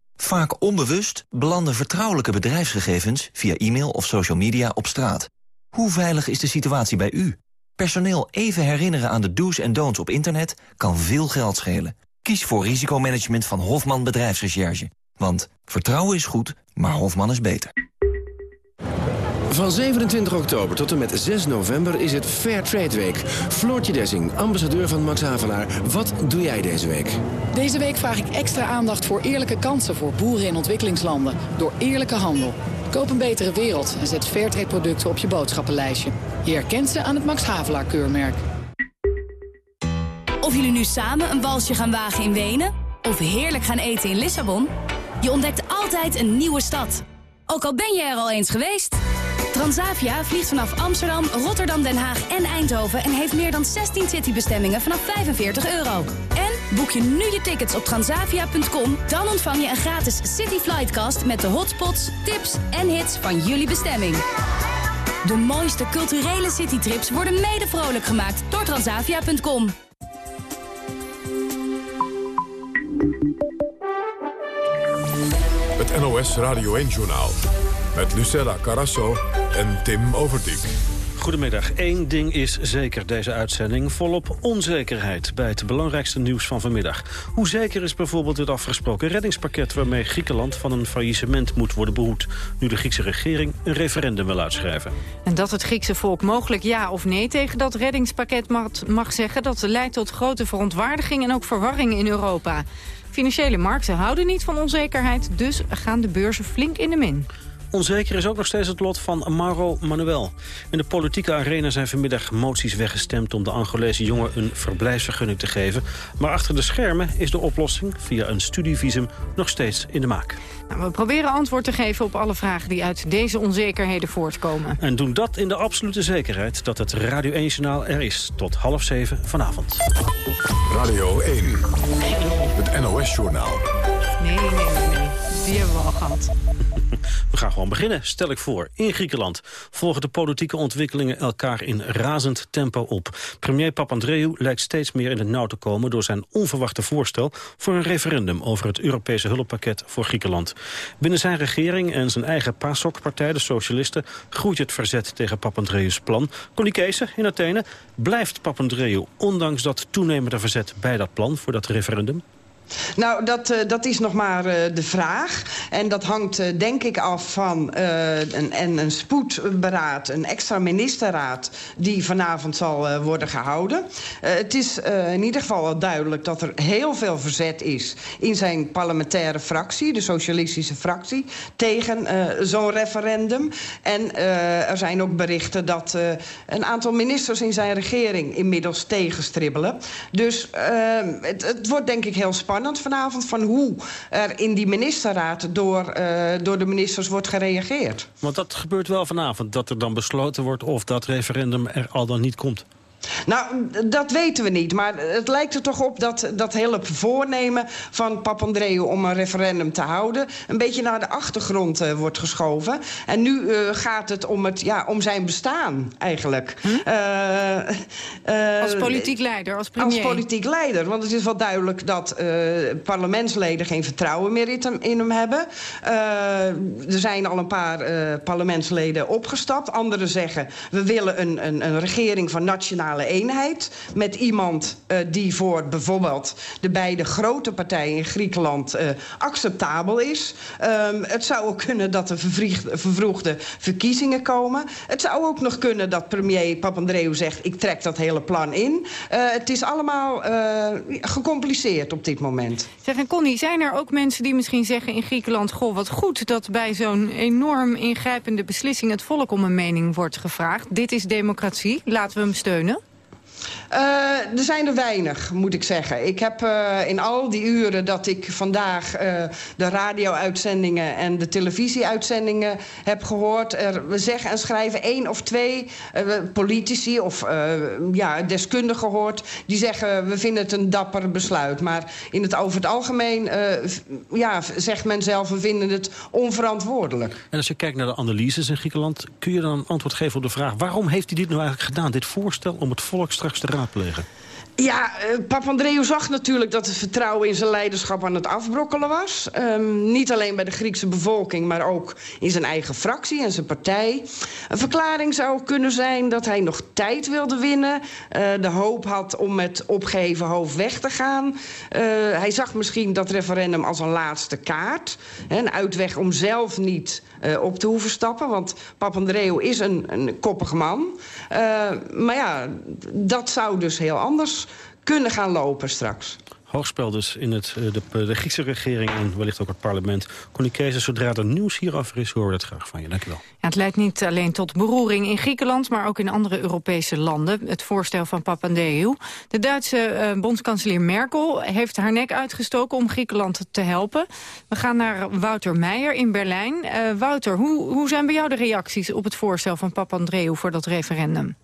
Vaak onbewust belanden vertrouwelijke bedrijfsgegevens... via e-mail of social media op straat. Hoe veilig is de situatie bij u? Personeel even herinneren aan de do's en don'ts op internet... kan veel geld schelen. Kies voor risicomanagement van Hofman Bedrijfsrecherche. Want vertrouwen is goed, maar Hofman is beter. Van 27 oktober tot en met 6 november is het Fair Trade Week. Floortje Dessing, ambassadeur van Max Havelaar. Wat doe jij deze week? Deze week vraag ik extra aandacht voor eerlijke kansen voor boeren in ontwikkelingslanden. Door eerlijke handel. Koop een betere wereld en zet Fairtrade producten op je boodschappenlijstje. Je herkent ze aan het Max Havelaar keurmerk. Of jullie nu samen een walsje gaan wagen in Wenen... of heerlijk gaan eten in Lissabon... je ontdekt altijd een nieuwe stad. Ook al ben je er al eens geweest... Transavia vliegt vanaf Amsterdam, Rotterdam, Den Haag en Eindhoven... en heeft meer dan 16 citybestemmingen vanaf 45 euro. En boek je nu je tickets op transavia.com... dan ontvang je een gratis City Flightcast... met de hotspots, tips en hits van jullie bestemming. De mooiste culturele citytrips worden mede vrolijk gemaakt door transavia.com. Het NOS Radio 1-journaal. Met Lucella Carasso en Tim Overdijk. Goedemiddag. Eén ding is zeker deze uitzending. Volop onzekerheid bij het belangrijkste nieuws van vanmiddag. Hoe zeker is bijvoorbeeld het afgesproken reddingspakket... waarmee Griekenland van een faillissement moet worden behoed... nu de Griekse regering een referendum wil uitschrijven. En dat het Griekse volk mogelijk ja of nee tegen dat reddingspakket mag, mag zeggen... dat leidt tot grote verontwaardiging en ook verwarring in Europa. Financiële markten houden niet van onzekerheid... dus gaan de beurzen flink in de min. Onzeker is ook nog steeds het lot van Mauro Manuel. In de politieke arena zijn vanmiddag moties weggestemd... om de Angolese jongen een verblijfsvergunning te geven. Maar achter de schermen is de oplossing via een studievisum nog steeds in de maak. Nou, we proberen antwoord te geven op alle vragen die uit deze onzekerheden voortkomen. En doen dat in de absolute zekerheid dat het Radio 1-journaal er is. Tot half zeven vanavond. Radio 1, het NOS-journaal. Nee, nee, nee, nee. Die hebben we al gehad. We gaan gewoon beginnen, stel ik voor. In Griekenland volgen de politieke ontwikkelingen elkaar in razend tempo op. Premier Papandreou lijkt steeds meer in het nauw te komen... door zijn onverwachte voorstel voor een referendum... over het Europese hulppakket voor Griekenland. Binnen zijn regering en zijn eigen PASOK-partij, de Socialisten... groeit het verzet tegen Papandreou's plan. Connie Kees in Athene. Blijft Papandreou, ondanks dat toenemende verzet bij dat plan... voor dat referendum? Nou, dat, uh, dat is nog maar uh, de vraag. En dat hangt uh, denk ik af van een, en een spoedberaad, een extra ministerraad... die vanavond zal worden gehouden. het is in ieder geval wel duidelijk dat er heel veel verzet is... in zijn parlementaire fractie, de socialistische fractie... tegen zo'n referendum. En er zijn ook berichten dat een aantal ministers in zijn regering... inmiddels tegenstribbelen. Dus het, het wordt denk ik heel spannend spannend vanavond... van hoe er in die ministerraad door, uh, door de ministers wordt gereageerd. Want dat gebeurt wel vanavond, dat er dan besloten wordt... of dat referendum er al dan niet komt. Nou, dat weten we niet. Maar het lijkt er toch op dat dat hele voornemen van Papandreou... om een referendum te houden... een beetje naar de achtergrond uh, wordt geschoven. En nu uh, gaat het om, het, ja, om zijn bestaan, eigenlijk. Hm? Uh, als politiek leider, als premier? Als politiek leider. Want het is wel duidelijk dat parlementsleden... geen vertrouwen meer in hem hebben. er zijn al een paar parlementsleden opgestapt. Anderen zeggen, we willen een, een, een regering van nationale eenheid. Met iemand uh, die voor bijvoorbeeld de beide grote partijen in Griekenland uh, acceptabel is. Um, het zou ook kunnen dat er vervroegde verkiezingen komen. Het zou ook nog kunnen dat premier Papandreou zegt... ik trek dat hele plan in. Uh, het is allemaal gecompliceerd op dit moment. Zeg, en Connie, zijn er ook mensen die misschien zeggen in Griekenland... goh, wat goed dat bij zo'n enorm ingrijpende beslissing... het volk om een mening wordt gevraagd. Dit is democratie, laten we hem steunen. Uh, er zijn er weinig, moet ik zeggen. Ik heb uh, in al die uren dat ik vandaag uh, de radio-uitzendingen... en de televisie-uitzendingen heb gehoord... Er, we zeggen en schrijven één of twee politici of ja, deskundigen gehoord... die zeggen, we vinden het een dapper besluit. Maar in het, over het algemeen ja, zegt men zelf, we vinden het onverantwoordelijk. En als je kijkt naar de analyses in Griekenland... kun je dan een antwoord geven op de vraag... waarom heeft hij dit nou eigenlijk gedaan, dit voorstel... om het volk straks te Ja, uh, Papandreou zag natuurlijk dat het vertrouwen in zijn leiderschap aan het afbrokkelen was. Um, niet alleen bij de Griekse bevolking, maar ook in zijn eigen fractie en zijn partij. Een verklaring zou kunnen zijn dat hij nog tijd wilde winnen. Uh, de hoop had om met opgeheven hoofd weg te gaan. Uh, hij zag misschien dat referendum als een laatste kaart. Een uitweg om zelf niet op te hoeven stappen. Want Papandreou is een, een koppige man. maar ja, dat zou dus heel anders kunnen gaan lopen straks. Hoogspel dus in het, eh, de, de Griekse regering en wellicht ook het parlement. Connie Kees, zodra er nieuws hierover is, horen we dat graag van je. Dank je wel. Het leidt niet alleen tot beroering in Griekenland, maar ook in andere Europese landen. Het voorstel van Papandreou. De Duitse uh, bondskanselier Merkel heeft haar nek uitgestoken om Griekenland te helpen. We gaan naar Wouter Meijer in Berlijn. Uh, Wouter, hoe, hoe zijn bij jou de reacties op het voorstel van Papandreou voor dat referendum?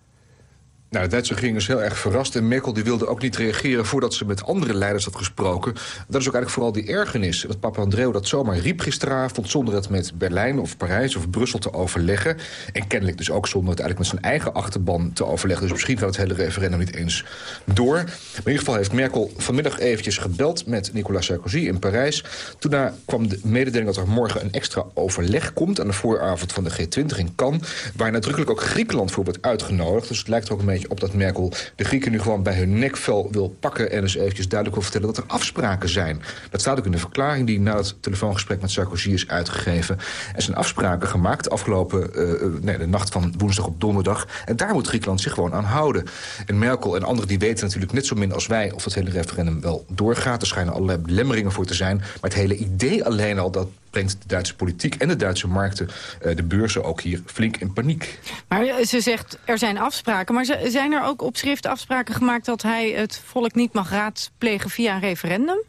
Nou, de Duitse regering is heel erg verrast. En Merkel die wilde ook niet reageren voordat ze met andere leiders had gesproken. Dat is ook eigenlijk vooral die ergernis. Dat Papa Andreu dat zomaar riep gisteravond... zonder het met Berlijn of Parijs of Brussel te overleggen. En kennelijk dus ook zonder het eigenlijk met zijn eigen achterban te overleggen. Dus misschien gaat het hele referendum niet eens door. Maar in ieder geval heeft Merkel vanmiddag eventjes gebeld... met Nicolas Sarkozy in Parijs. Toen kwam de mededeling dat er morgen een extra overleg komt... aan de vooravond van de G20 in Cannes... waar nadrukkelijk ook Griekenland voor wordt uitgenodigd. Dus het lijkt er ook een op dat Merkel de Grieken nu gewoon bij hun nekvel wil pakken... en dus eventjes duidelijk wil vertellen dat er afspraken zijn. Dat staat ook in de verklaring die na het telefoongesprek met Sarkozy is uitgegeven. Er zijn afspraken gemaakt afgelopen uh, nee, de nacht van woensdag op donderdag. En daar moet Griekenland zich gewoon aan houden. En Merkel en anderen die weten natuurlijk net zo min als wij... of het hele referendum wel doorgaat. Er schijnen allerlei belemmeringen voor te zijn. Maar het hele idee alleen al dat brengt de Duitse politiek en de Duitse markten... Uh, de beurzen ook hier flink in paniek. Maar ze zegt, er zijn afspraken. Maar zijn er ook op schrift afspraken gemaakt... dat hij het volk niet mag raadplegen via een referendum?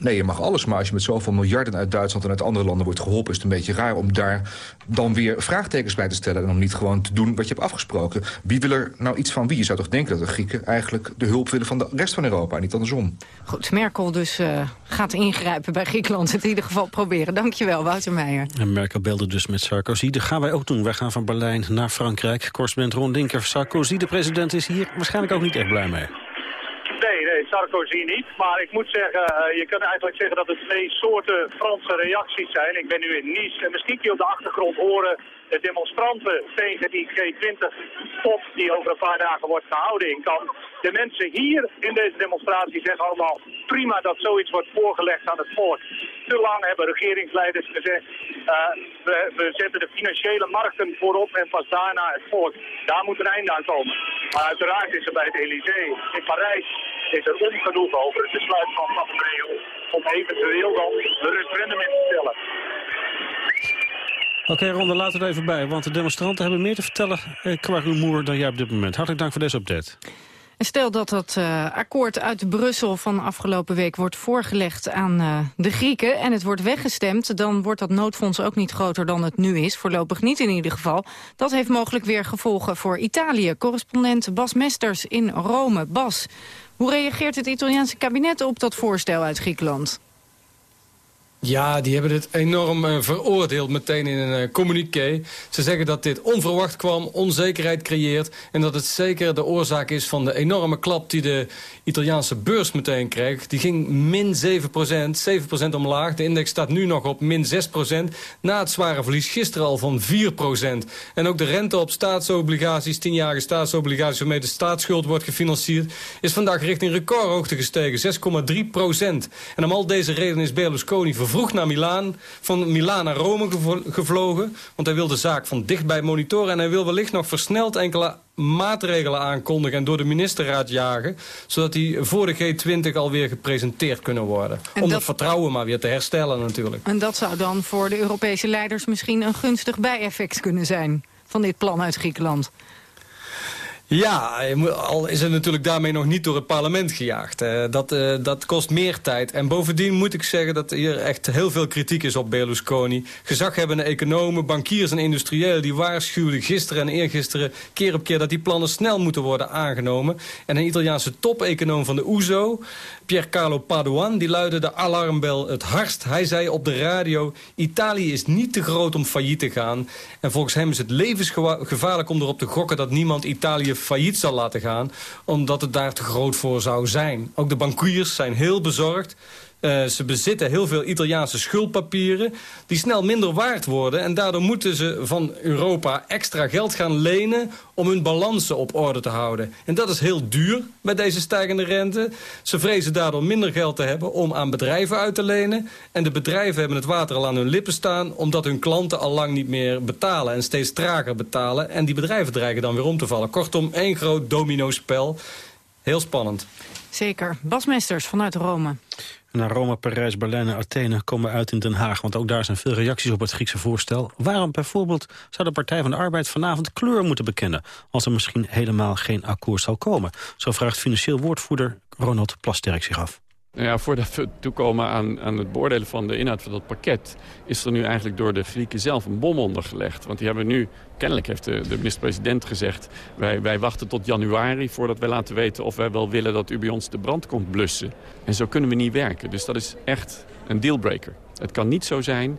Nee, je mag alles, maar als je met zoveel miljarden uit Duitsland en uit andere landen wordt geholpen... is het een beetje raar om daar dan weer vraagtekens bij te stellen... en om niet gewoon te doen wat je hebt afgesproken. Wie wil er nou iets van wie? Je zou toch denken dat de Grieken eigenlijk de hulp willen van de rest van Europa... en niet andersom. Goed, Merkel dus uh, gaat ingrijpen bij Griekenland. Het in ieder geval proberen. Dankjewel, Wouter Meijer. En Merkel belde dus met Sarkozy. Dat gaan wij ook doen. Wij gaan van Berlijn naar Frankrijk. Correspondent Ron Linker. Sarkozy, de president, is hier waarschijnlijk ook niet echt blij mee. Nee, nee, Sarkozy niet. Maar ik moet zeggen, uh, je kunt eigenlijk zeggen dat het twee soorten Franse reacties zijn. Ik ben nu in Nice en misschien kun je op de achtergrond horen de demonstranten tegen die G20-top die over een paar dagen wordt gehouden in kan. De mensen hier in deze demonstratie zeggen allemaal prima dat zoiets wordt voorgelegd aan het volk. Te lang hebben regeringsleiders gezegd, uh, we, we, zetten de financiële markten voorop en pas daarna het volk. Daar moet een einde aan komen. Maar uiteraard is er bij het Elysée in Parijs is er ongenoeg over het besluit van Papandreou om eventueel dan een referendum in te stellen. Oké, okay, Ronde, laat het even bij, want de demonstranten hebben meer te vertellen eh, qua rumoer dan jij op dit moment. Hartelijk dank voor deze update. En stel dat dat uh, akkoord uit Brussel van afgelopen week wordt voorgelegd aan uh, de Grieken en het wordt weggestemd, dan wordt dat noodfonds ook niet groter dan het nu is. Voorlopig niet in ieder geval. Dat heeft mogelijk weer gevolgen voor Italië. Correspondent Bas Mesters in Rome. Bas, hoe reageert het Italiaanse kabinet op dat voorstel uit Griekenland? Ja, die hebben dit enorm uh, veroordeeld meteen in een uh, communiqué. Ze zeggen dat dit onverwacht kwam, onzekerheid creëert... en dat het zeker de oorzaak is van de enorme klap die de Italiaanse beurs meteen kreeg. Die ging min 7% 7% omlaag. De index staat nu nog op min 6% na het zware verlies gisteren al van 4% En ook de rente op staatsobligaties, 10-jarige staatsobligaties... waarmee de staatsschuld wordt gefinancierd... is vandaag richting recordhoogte gestegen, 6,3% En om al deze redenen is Berlusconi vervroegd naar Milaan... van Milaan naar Rome gevlogen, want hij wil de zaak van dichtbij monitoren... en hij wil wellicht nog versneld enkele maatregelen aankondigen en door de ministerraad jagen... zodat die voor de G20 alweer gepresenteerd kunnen worden. om dat... het vertrouwen maar weer te herstellen natuurlijk. En dat zou dan voor de Europese leiders misschien een gunstig bijeffect kunnen zijn... van dit plan uit Griekenland. Ja, al is het natuurlijk daarmee nog niet door het parlement gejaagd. dat, uh, dat kost meer tijd. En bovendien moet ik zeggen dat hier echt heel veel kritiek is op Berlusconi. Gezaghebbende economen, bankiers en industriëlen... die waarschuwden gisteren en eergisteren keer op keer... dat die plannen snel moeten worden aangenomen. En een Italiaanse top-econoom van de OESO, Piercarlo Padoan... die luidde de alarmbel het hardst. Hij zei op de radio... Italië is niet te groot om failliet te gaan. En volgens hem is het levensgevaarlijk om erop te gokken... dat niemand Italië failliet zal laten gaan... omdat het daar te groot voor zou zijn. Ook de bankiers zijn heel bezorgd. Uh, ze bezitten heel veel Italiaanse schuldpapieren... die snel minder waard worden. En daardoor moeten ze van Europa extra geld gaan lenen... om hun balansen op orde te houden. En dat is heel duur met deze stijgende rente. Ze vrezen daardoor minder geld te hebben om aan bedrijven uit te lenen. En de bedrijven hebben het water al aan hun lippen staan... omdat hun klanten al lang niet meer betalen en steeds trager betalen. En die bedrijven dreigen dan weer om te vallen. Kortom, één groot domino-spel. Heel spannend. Zeker. Basmesters vanuit Rome. Naar Rome, Parijs, Berlijn en Athene komen uit in Den Haag. Want ook daar zijn veel reacties op het Griekse voorstel. Waarom bijvoorbeeld zou de Partij van de Arbeid vanavond kleur moeten bekennen... als er misschien helemaal geen akkoord zal komen? Zo vraagt financieel woordvoerder Ronald Plasterk zich af. Nou ja, voordat we toekomen aan, aan het beoordelen van de inhoud van dat pakket... is er nu eigenlijk door de Grieken zelf een bom ondergelegd. Want die hebben nu, kennelijk heeft de, de minister-president gezegd... Wij, wij wachten tot januari voordat wij laten weten of wij wel willen... dat u bij ons de brand komt blussen. En zo kunnen we niet werken. Dus dat is echt een dealbreaker. Het kan niet zo zijn...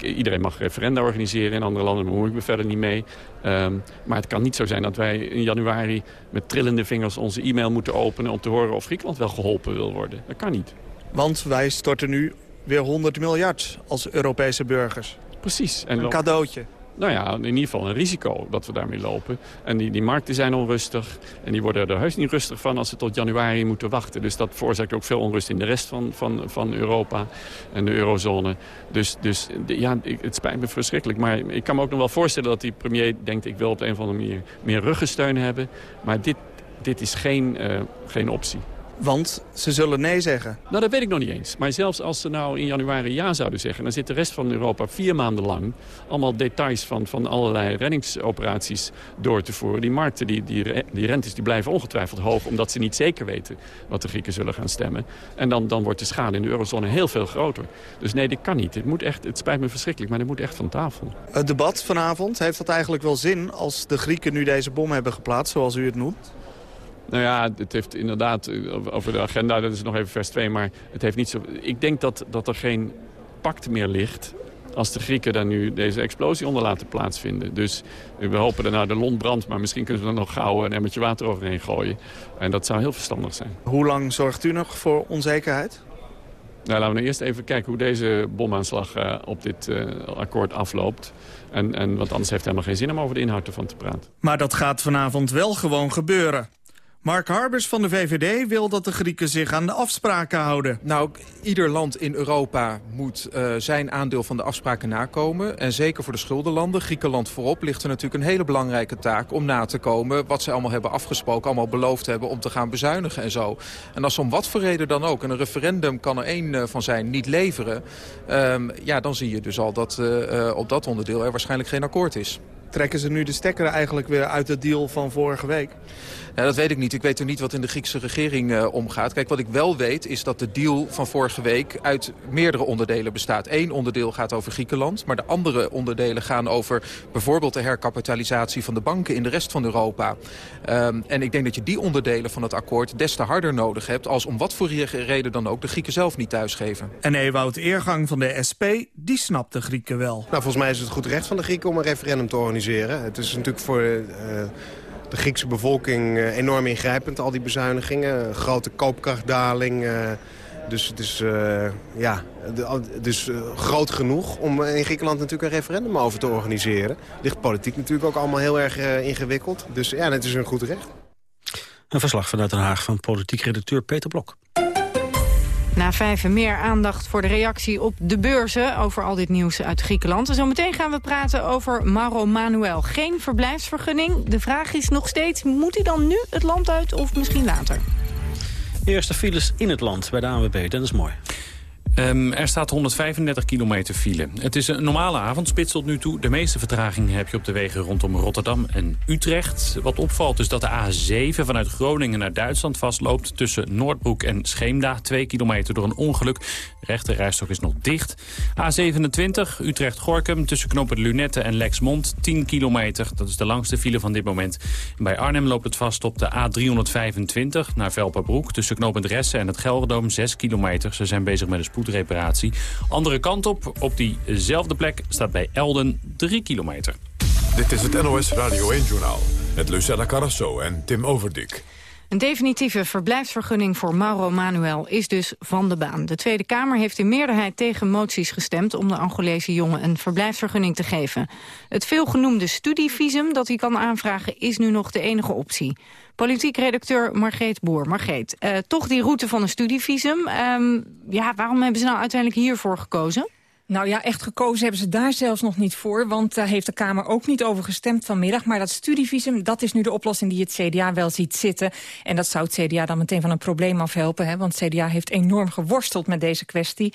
iedereen mag referenda organiseren in andere landen, daar bemoei ik me verder niet mee. Ehm, maar het kan niet zo zijn dat wij in januari met trillende vingers onze e-mail moeten openen... om te horen of Griekenland wel geholpen wil worden. Dat kan niet. Want wij storten nu weer 100 miljard als Europese burgers. Precies. En een cadeautje nou ja, in ieder geval een risico dat we daarmee lopen. En die, die markten zijn onrustig. En die worden er heus niet rustig van als ze tot januari moeten wachten. Dus dat veroorzaakt ook veel onrust in de rest van, van, van Europa en de eurozone. Dus, dus ja, het spijt me verschrikkelijk. Maar ik kan me ook nog wel voorstellen dat die premier denkt... ik wil op een of andere manier meer ruggensteun hebben. Maar dit, dit is geen, uh, geen optie. Want ze zullen nee zeggen. Nou, dat weet ik nog niet eens. Maar zelfs als ze nou in januari ja zouden zeggen... dan zit de rest van Europa vier maanden lang... allemaal details van, van allerlei reddingsoperaties door te voeren. Die markten, die, die, die rentes, die blijven ongetwijfeld hoog... omdat ze niet zeker weten wat de Grieken zullen gaan stemmen. En dan, dan wordt de schade in de eurozone heel veel groter. Dus nee, dit kan niet. Het, moet echt, het spijt me verschrikkelijk, maar dit moet echt van tafel. Het debat vanavond, heeft dat eigenlijk wel zin... als de Grieken nu deze bom hebben geplaatst, zoals u het noemt? Nou ja, het heeft inderdaad, eh, over de agenda, dat is nog even vers 2... maar het heeft niet zo... Ik denk dat, dat er geen pact meer ligt als de Grieken daar nu deze explosie onder laten plaatsvinden. Dus we hopen er nou de lont brandt, maar misschien kunnen we er nog gauw een emmertje water overheen gooien. En dat zou heel verstandig zijn. Hoe lang zorgt u nog voor onzekerheid? Nou, laten we nu eerst even kijken hoe deze bomaanslag uh, op dit uh, akkoord afloopt. En, en, want anders heeft het helemaal geen zin om over de inhoud ervan te praten. Maar dat gaat vanavond wel gewoon gebeuren. Mark Harbers van de VVD wil dat de Grieken zich aan de afspraken houden. Nou, ieder land in Europa moet uh, zijn aandeel van de afspraken nakomen. En zeker voor de schuldenlanden, Griekenland voorop, ligt er natuurlijk een hele belangrijke taak om na te komen wat ze allemaal hebben afgesproken, allemaal beloofd hebben om te gaan bezuinigen en zo. En als om wat voor reden dan ook, en een referendum kan er één uh, van zijn, niet leveren, um, ja, dan zie je dus al dat uh, op dat onderdeel er waarschijnlijk geen akkoord is. Trekken ze nu de stekker eigenlijk weer uit de deal van vorige week? Ja, dat weet ik niet. Ik weet er niet wat in de Griekse regering uh, omgaat. Kijk, wat ik wel weet is dat de deal van vorige week uit meerdere onderdelen bestaat. Eén onderdeel gaat over Griekenland, maar de andere onderdelen gaan over bijvoorbeeld de herkapitalisatie van de banken in de rest van Europa. Um, en ik denk dat je die onderdelen van het akkoord des te harder nodig hebt als om wat voor reden dan ook de Grieken zelf niet thuisgeven. En Ewout Eergang van de SP, die snapt de Grieken wel. Nou, volgens mij is het goed recht van de Grieken om een referendum te organiseren. Het is natuurlijk voor... Uh, de Griekse bevolking uh, enorm ingrijpend, al die bezuinigingen. Grote koopkrachtdaling. Uh, dus het is, ja, dus, groot genoeg om in Griekenland natuurlijk een referendum over te organiseren. Ligt politiek natuurlijk ook allemaal heel erg ingewikkeld. Dus ja, het is een goed recht. Een verslag vanuit Den Haag van politiek redacteur Peter Blok. Na vijf meer aandacht voor de reactie op de beurzen... over al dit nieuws uit Griekenland. En zometeen gaan we praten over Mauro Manuel. Geen verblijfsvergunning. De vraag is nog steeds, moet hij dan nu het land uit of misschien later? Eerste files in het land bij de ANWB, dat is mooi. Um, er staat 135 kilometer file. Het is een normale avondspits tot nu toe. De meeste vertraging heb je op de wegen rondom Rotterdam en Utrecht. Wat opvalt is dat de A7 vanuit Groningen naar Duitsland vastloopt... tussen Noordbroek en Scheemda. Twee kilometer door een ongeluk. Rechte rijstok is nog dicht. A27 Utrecht-Gorkum tussen knoppen Lunette en Lexmond. 10 kilometer, dat is de langste file van dit moment. Bij Arnhem loopt het vast op de A325 naar Velperbroek... tussen knooppunt Ressen en het Gelderdoom 6 kilometer. Ze zijn bezig met een spoed reparatie. Andere kant op, op diezelfde plek, staat bij Elden 3 kilometer. Dit is het NOS Radio 1-journaal met Lucella Carrasso en Tim Overdik. Een definitieve verblijfsvergunning voor Mauro Manuel is dus van de baan. De Tweede Kamer heeft in meerderheid tegen moties gestemd... om de Angolese jongen een verblijfsvergunning te geven. Het veelgenoemde studievisum dat hij kan aanvragen... is nu nog de enige optie. Politiek redacteur Margreet Boer. Margreet, uh, toch die route van een studievisum. Um, ja, waarom hebben ze nou uiteindelijk hiervoor gekozen? Nou ja, echt gekozen hebben ze daar zelfs nog niet voor. Want daar heeft de Kamer ook niet over gestemd vanmiddag. Maar dat studievisum, dat is nu de oplossing die het CDA wel ziet zitten. En dat zou het CDA dan meteen van een probleem afhelpen. Hè? Want het CDA heeft enorm geworsteld met deze kwestie.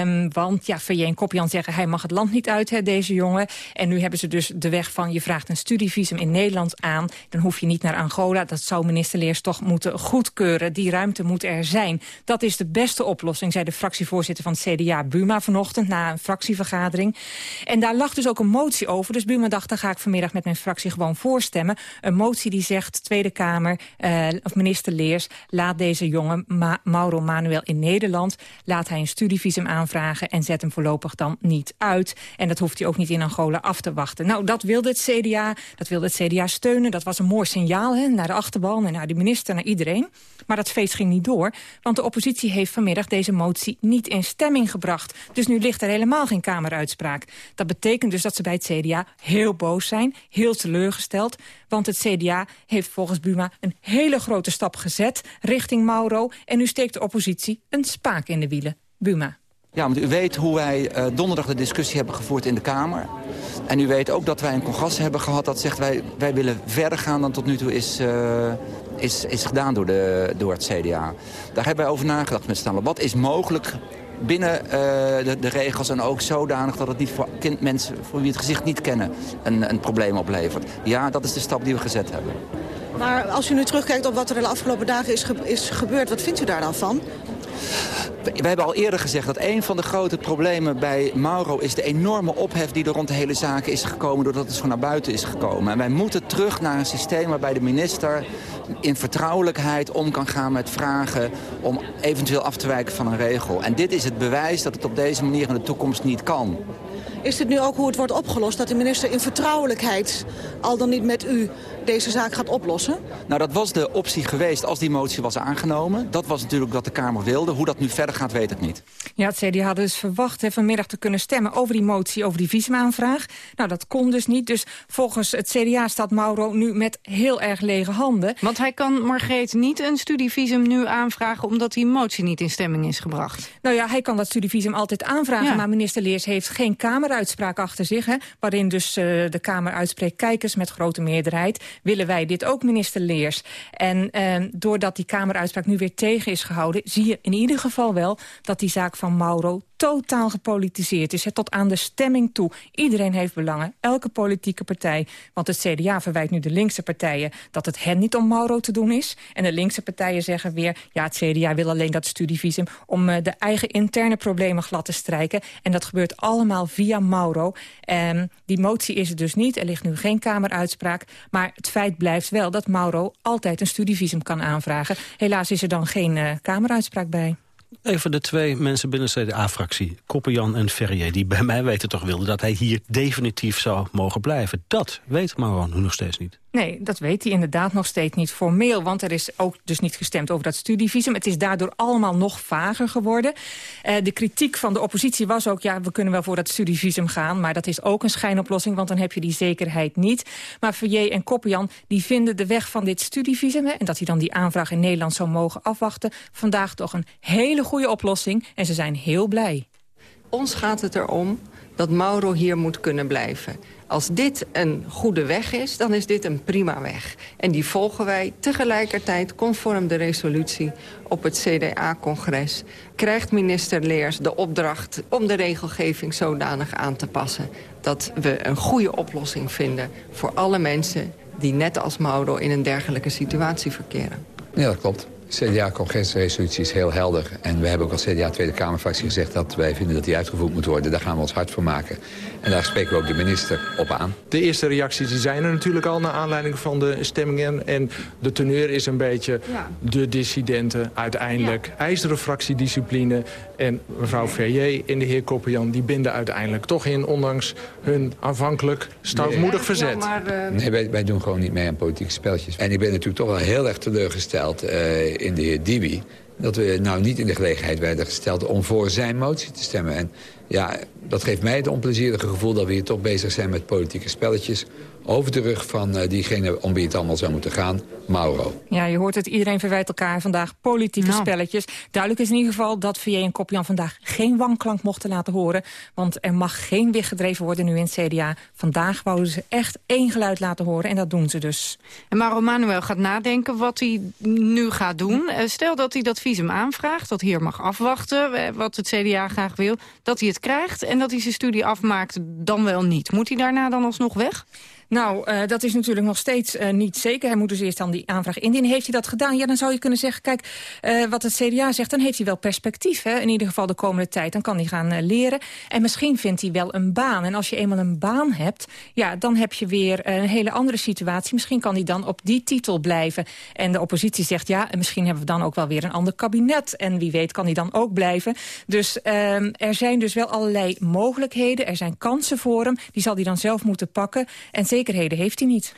Um, want ja, VJ en Kopjan zeggen, hij mag het land niet uit, hè, deze jongen. En nu hebben ze dus de weg van, je vraagt een studievisum in Nederland aan. Dan hoef je niet naar Angola. Dat zou minister Leers toch moeten goedkeuren. Die ruimte moet er zijn. Dat is de beste oplossing, zei de fractievoorzitter van het CDA, Buma, vanochtend na een fractievergadering. En daar lag dus ook een motie over. Dus Buma dacht, dan ga ik vanmiddag met mijn fractie gewoon voorstemmen. Een motie die zegt, Tweede Kamer, uh, of minister Leers... laat deze jongen, Ma Mauro Manuel in Nederland... laat hij een studievisum aanvragen en zet hem voorlopig dan niet uit. En dat hoeft hij ook niet in Angola af te wachten. Nou, dat wilde het CDA, dat wilde het CDA steunen. Dat was een mooi signaal hè, naar de achterban en naar de minister, naar iedereen. Maar dat feest ging niet door, want de oppositie heeft vanmiddag deze motie niet in stemming gebracht. Dus nu ligt er helemaal geen Kameruitspraak. Dat betekent dus dat ze bij het CDA heel boos zijn, heel teleurgesteld. Want het CDA heeft volgens Buma een hele grote stap gezet richting Mauro. En nu steekt de oppositie een spaak in de wielen. Buma. Ja, want u weet hoe wij uh, donderdag de discussie hebben gevoerd in de Kamer. En u weet ook dat wij een congres hebben gehad dat zegt... wij, wij willen verder gaan dan tot nu toe is, uh, is, is gedaan door, de, door het CDA. Daar hebben wij over nagedacht met z'n Wat is mogelijk binnen uh, de, de, regels en ook zodanig dat het niet voor kind, mensen voor wie het gezicht niet kennen een, een probleem oplevert. Ja, dat is de stap die we gezet hebben. Maar als u nu terugkijkt op wat er de afgelopen dagen is, is gebeurd, wat vindt u daar dan van? We hebben al eerder gezegd dat een van de grote problemen bij Mauro... is de enorme ophef die er rond de hele zaak is gekomen... doordat het zo naar buiten is gekomen. En wij moeten terug naar een systeem waarbij de minister in vertrouwelijkheid om kan gaan met vragen... om eventueel af te wijken van een regel. En dit is het bewijs dat het op deze manier in de toekomst niet kan. Is dit nu ook hoe het wordt opgelost? Dat de minister in vertrouwelijkheid al dan niet met u deze zaak gaat oplossen? Nou, dat was de optie geweest als die motie was aangenomen. Dat was natuurlijk wat de Kamer wilde. Hoe dat nu verder gaat, weet ik niet. Ja, het CDA had dus verwacht hè, vanmiddag te kunnen stemmen over die motie, over die visumaanvraag. Nou, dat kon dus niet. Dus volgens het CDA staat Mauro nu met heel erg lege handen. Want hij kan, Margreet, niet een studievisum nu aanvragen... omdat die motie niet in stemming is gebracht. Nou ja, hij kan dat studievisum altijd aanvragen... maar minister Leers heeft geen Kameruitspraak achter zich... Hè, waarin dus uh, de Kamer uitspreekt kijkers met grote meerderheid willen wij dit ook, minister Leers. En eh, doordat die Kameruitspraak nu weer tegen is gehouden... zie je in ieder geval wel dat die zaak van Mauro totaal gepolitiseerd is. tot aan de stemming toe. Iedereen heeft belangen, elke politieke partij. Want het CDA verwijt nu de linkse partijen... dat het hen niet om Mauro te doen is. En de linkse partijen zeggen weer... ja, het CDA wil alleen dat studievisum... om uh, de eigen interne problemen glad te strijken. En dat gebeurt allemaal via Mauro. Um, die motie is er dus niet. Er ligt nu geen Kameruitspraak. Maar het feit blijft wel dat Mauro altijd een studievisum kan aanvragen. Helaas is er dan geen uh, Kameruitspraak bij. Even de twee mensen binnen de CDA-fractie, Koppenjan en Ferrier... die bij mij weten toch wilden dat hij hier definitief zou mogen blijven. Dat weet Mauro nu nog steeds niet. Nee, dat weet hij inderdaad nog steeds niet formeel. Want er is ook dus niet gestemd over dat studievisum. Het is daardoor allemaal nog vager geworden. Uh, de kritiek van de oppositie was ook... ja, we kunnen wel voor dat studievisum gaan... maar dat is ook een schijnoplossing, want dan heb je die zekerheid niet. Maar Verjee en Koppian die vinden de weg van dit studievisum... En dat hij dan die aanvraag in Nederland zou mogen afwachten... vandaag toch een hele goede oplossing. En ze zijn heel blij. Ons gaat het erom dat Mauro hier moet kunnen blijven. Als dit een goede weg is, dan is dit een prima weg. En die volgen wij tegelijkertijd conform de resolutie op het CDA-congres. Krijgt minister Leers de opdracht om de regelgeving zodanig aan te passen... dat we een goede oplossing vinden voor alle mensen die net als Mauro in een dergelijke situatie verkeren. Ja, dat klopt. CDA-congresresolutie is heel helder. En we hebben ook als CDA Tweede Kamerfractie gezegd... dat wij vinden dat die uitgevoerd moet worden. Daar gaan we ons hard voor maken. En daar spreken we ook de minister op aan. De eerste reacties die zijn er natuurlijk al... naar aanleiding van de stemmingen. En de teneur is een beetje de dissidenten uiteindelijk. Ja. IJzeren fractiediscipline. En mevrouw Verrier en de heer Koppenjan... die binden uiteindelijk toch in... ondanks hun aanvankelijk stoutmoedig verzet. maar, uh... Nee, wij, wij, doen gewoon niet mee aan politieke spelletjes. En ik ben natuurlijk toch wel heel erg teleurgesteld... Uh, in de heer Dibi... dat we nou niet in de gelegenheid werden gesteld om voor zijn motie te stemmen. En Ja, dat geeft mij het onplezierige gevoel dat we hier toch bezig zijn met politieke spelletjes over de rug van uh, diegene om wie het allemaal zou moeten gaan, Mauro. Ja, je hoort het, iedereen verwijt elkaar vandaag politieke nou. spelletjes. Duidelijk is in ieder geval dat VJ en Kopjan vandaag geen wanklank mochten laten horen. Want er mag geen wicht gedreven worden nu in het CDA. Vandaag wouden ze echt één geluid laten horen en dat doen ze dus. En Mauro Manuel gaat nadenken wat hij nu gaat doen. Eh, stel dat hij dat visum aanvraagt, dat hij hier mag afwachten, eh, wat het CDA graag wil. Dat hij het krijgt en dat hij zijn studie afmaakt, dan wel niet. Moet hij daarna dan alsnog weg? Nou, uh, dat is natuurlijk nog steeds uh, niet zeker. Hij moet dus eerst dan die aanvraag indienen. Heeft hij dat gedaan? Ja, dan zou je kunnen zeggen, kijk, uh, wat het CDA zegt... dan heeft hij wel perspectief, hè? in ieder geval de komende tijd. Dan kan hij gaan leren. En misschien vindt hij wel een baan. En als je eenmaal een baan hebt, ja, dan heb je weer een hele andere situatie. Misschien kan hij dan op die titel blijven. En de oppositie zegt, ja, en misschien hebben we dan ook wel weer een ander kabinet. En wie weet kan hij dan ook blijven. Dus ehm, er zijn dus wel allerlei mogelijkheden. Er zijn kansen voor hem. Die zal hij dan zelf moeten pakken. En zekerheden heeft hij niet.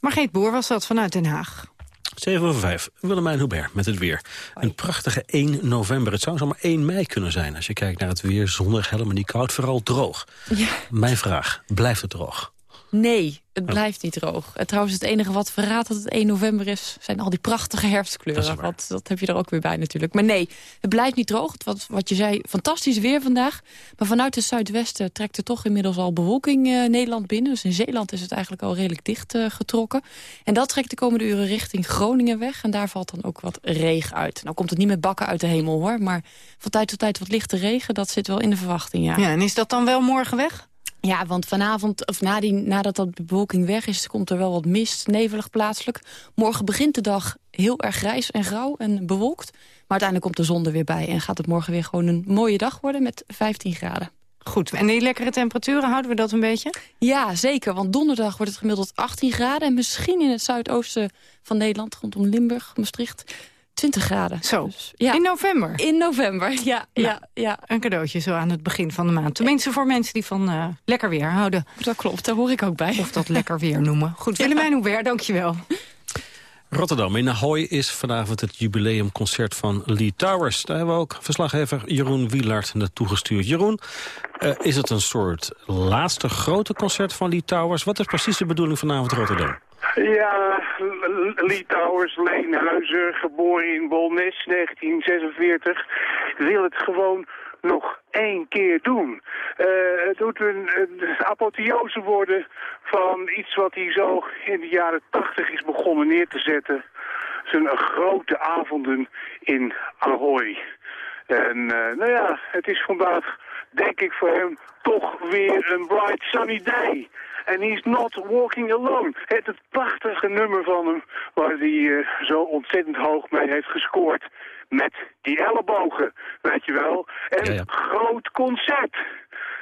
Margreet Boer was dat vanuit Den Haag. 7 over 5. Willemijn Hubert met het weer. Een prachtige 1 november. Het zou zomaar 1 mei kunnen zijn. Als je kijkt naar het weer, zonnig, helemaal niet koud, vooral droog. Ja. Mijn vraag, blijft het droog? Nee, het blijft niet droog. En trouwens, het enige wat verraadt dat het 1 november is... zijn al die prachtige herfstkleuren. Dat, want dat heb je er ook weer bij natuurlijk. Maar nee, het blijft niet droog. Wat, wat je zei, fantastisch weer vandaag. Maar vanuit het zuidwesten trekt er toch inmiddels al bewolking uh, Nederland binnen. Dus in Zeeland is het eigenlijk al redelijk dicht uh, getrokken. En dat trekt de komende uren richting Groningen weg. En daar valt dan ook wat regen uit. Nou komt het niet met bakken uit de hemel hoor. Maar van tijd tot tijd wat lichte regen, dat zit wel in de verwachting, ja. Ja, en is dat dan wel morgen weg? Ja, want vanavond, of na die, nadat dat de bewolking weg is... komt er wel wat mist, nevelig plaatselijk. Morgen begint de dag heel erg grijs en grauw en bewolkt. Maar uiteindelijk komt de zon er weer bij... en gaat het morgen weer gewoon een mooie dag worden met 15 graden. Goed, en die lekkere temperaturen, houden we dat een beetje? Ja, zeker, want donderdag wordt het gemiddeld 18 graden... en misschien in het zuidoosten van Nederland, rondom Limburg, Maastricht... 20 graden. Zo, dus, ja. in november? In november, ja, nou, ja, ja. Een cadeautje zo aan het begin van de maand. Tenminste voor mensen die van uh, lekker weer houden. Dat klopt, daar hoor ik ook bij. Of dat lekker weer noemen. Goed, ja. Willemijn Hubert, dankjewel. Rotterdam. In Ahoy is vanavond het jubileumconcert van Lee Towers. Daar hebben we ook verslaggever Jeroen Wielaert naartoe gestuurd. Jeroen, uh, is het een soort laatste grote concert van Lee Towers? Wat is precies de bedoeling vanavond Rotterdam? Ja, Lee Towers, Leenhuizen, geboren in Bolnes, 1946, wil het gewoon nog één keer doen. Uh, het moet een, apotheose worden van iets wat hij zo in de jaren tachtig is begonnen neer te zetten. Zijn grote avonden in Ahoy. En uh, nou ja, het is vandaag, denk ik voor hem, toch weer een bright sunny day. En he's not walking alone. Het, het prachtige nummer van hem, waar hij uh, zo ontzettend hoog mee heeft gescoord. Met die ellebogen, weet je wel. En ja, ja. groot concert.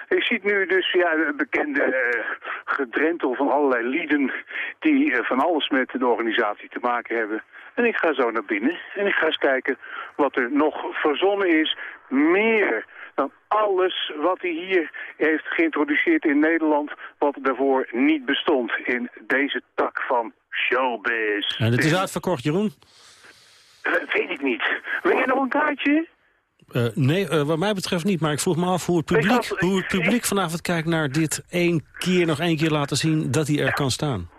Je ziet nu dus ja, een bekende uh, gedrentel van allerlei lieden die uh, van alles met de organisatie te maken hebben. En ik ga zo naar binnen en ik ga eens kijken wat er nog verzonnen is. Meer dan alles wat hij hier heeft geïntroduceerd in Nederland... wat daarvoor niet bestond in deze tak van showbiz. En het is uitverkocht, Jeroen? Uh, weet ik niet. Wil jij nog een kaartje? Uh, nee, uh, wat mij betreft niet. Maar ik vroeg me af hoe het publiek, had, hoe het publiek vanavond kijkt naar dit één keer, nog één keer laten zien dat hij er kan staan.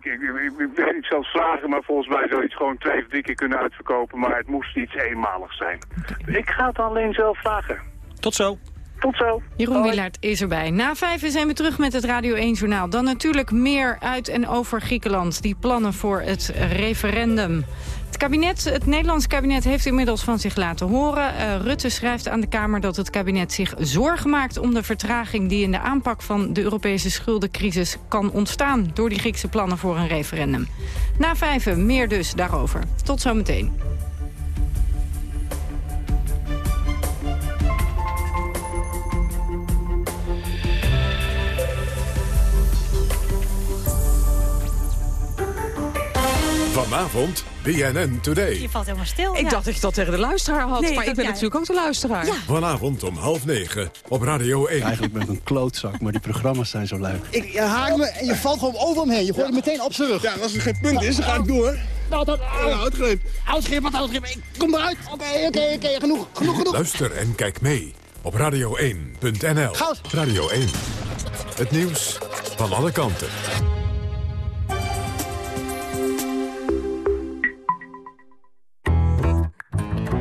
Ik, ik, ik, ik weet niet zelfs vragen, maar volgens mij zou iets gewoon twee of drie keer kunnen uitverkopen. Maar het moest iets eenmalig zijn. Ik ga het alleen zelf vragen. Tot zo. Tot zo. Jeroen Wielaert is erbij. Na vijf zijn we terug met het Radio 1-journaal. Dan natuurlijk meer uit en over Griekenland. Die plannen voor het referendum. Het, kabinet, het Nederlands kabinet heeft inmiddels van zich laten horen. Uh, Rutte schrijft aan de Kamer dat het kabinet zich zorgen maakt... om de vertraging die in de aanpak van de Europese schuldencrisis kan ontstaan... door die Griekse plannen voor een referendum. Na vijven meer dus daarover. Tot zometeen. Vanavond BNN Today. Je valt helemaal stil. Ik ja. dacht dat je dat tegen de luisteraar had, Nee, maar ik ben natuurlijk ook de luisteraar. Ja. Vanavond om half negen op Radio 1. Eigenlijk ben ik een klootzak, maar die programma's zijn zo leuk. Ik je haak me en je valt gewoon over hem heen. Je gooit hem meteen op zijn rug. Ja, en als er geen punt is, dan ga ik door. Nou, dat... Uitgreep. Uitgrip, wat. Ik kom eruit. Oké, oké, oké. Genoeg, genoeg, genoeg. Luister en kijk mee op radio1.nl. Goud. Radio 1. Het nieuws van alle kanten.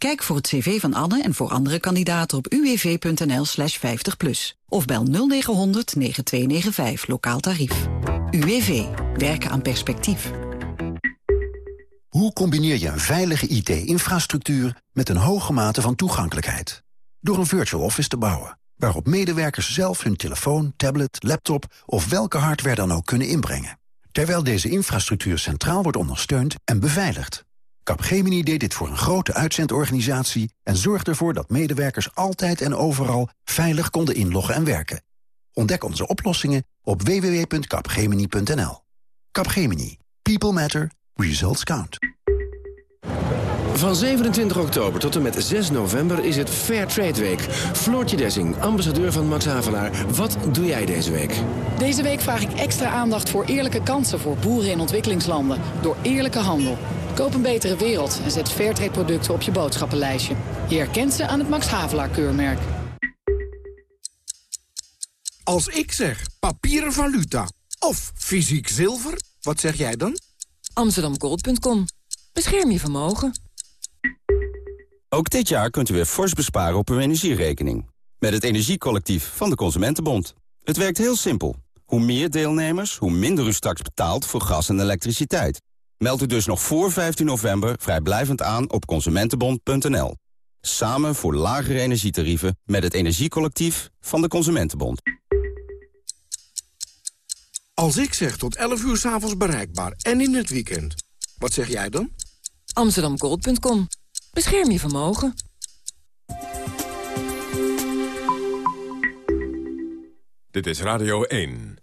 Kijk voor het cv van Anne en voor andere kandidaten op uwv.nl slash 50 plus. Of bel 0900 9295 lokaal tarief. UWV. Werken aan perspectief. Hoe combineer je een veilige IT-infrastructuur met een hoge mate van toegankelijkheid? Door een virtual office te bouwen, waarop medewerkers zelf hun telefoon, tablet, laptop of welke hardware dan ook kunnen inbrengen. Terwijl deze infrastructuur centraal wordt ondersteund en beveiligd. Capgemini deed dit voor een grote uitzendorganisatie en zorgde ervoor dat medewerkers altijd en overal veilig konden inloggen en werken. Ontdek onze oplossingen op www.capgemini.nl. Capgemini. People matter. Results count. Van 27 oktober tot en met 6 november is het Fair Trade Week. Floortje Dessing, ambassadeur van Max Havelaar. Wat doe jij deze week? Deze week vraag ik extra aandacht voor eerlijke kansen voor boeren in ontwikkelingslanden. Door eerlijke handel. Koop een betere wereld en zet Fairtrade producten op je boodschappenlijstje. Je herkent ze aan het Max Havelaar keurmerk. Als ik zeg papieren valuta of fysiek zilver, wat zeg jij dan? Amsterdamgold.com. Bescherm je vermogen. Ook dit jaar kunt u weer fors besparen op uw energierekening. Met het Energiecollectief van de Consumentenbond. Het werkt heel simpel. Hoe meer deelnemers, hoe minder u straks betaalt voor gas en elektriciteit. Meld u dus nog voor 15 november vrijblijvend aan op consumentenbond.nl. Samen voor lagere energietarieven met het Energiecollectief van de Consumentenbond. Als ik zeg tot 11 uur s'avonds bereikbaar en in het weekend, wat zeg jij dan? Amsterdamgold.com. Bescherm je vermogen. Dit is Radio 1.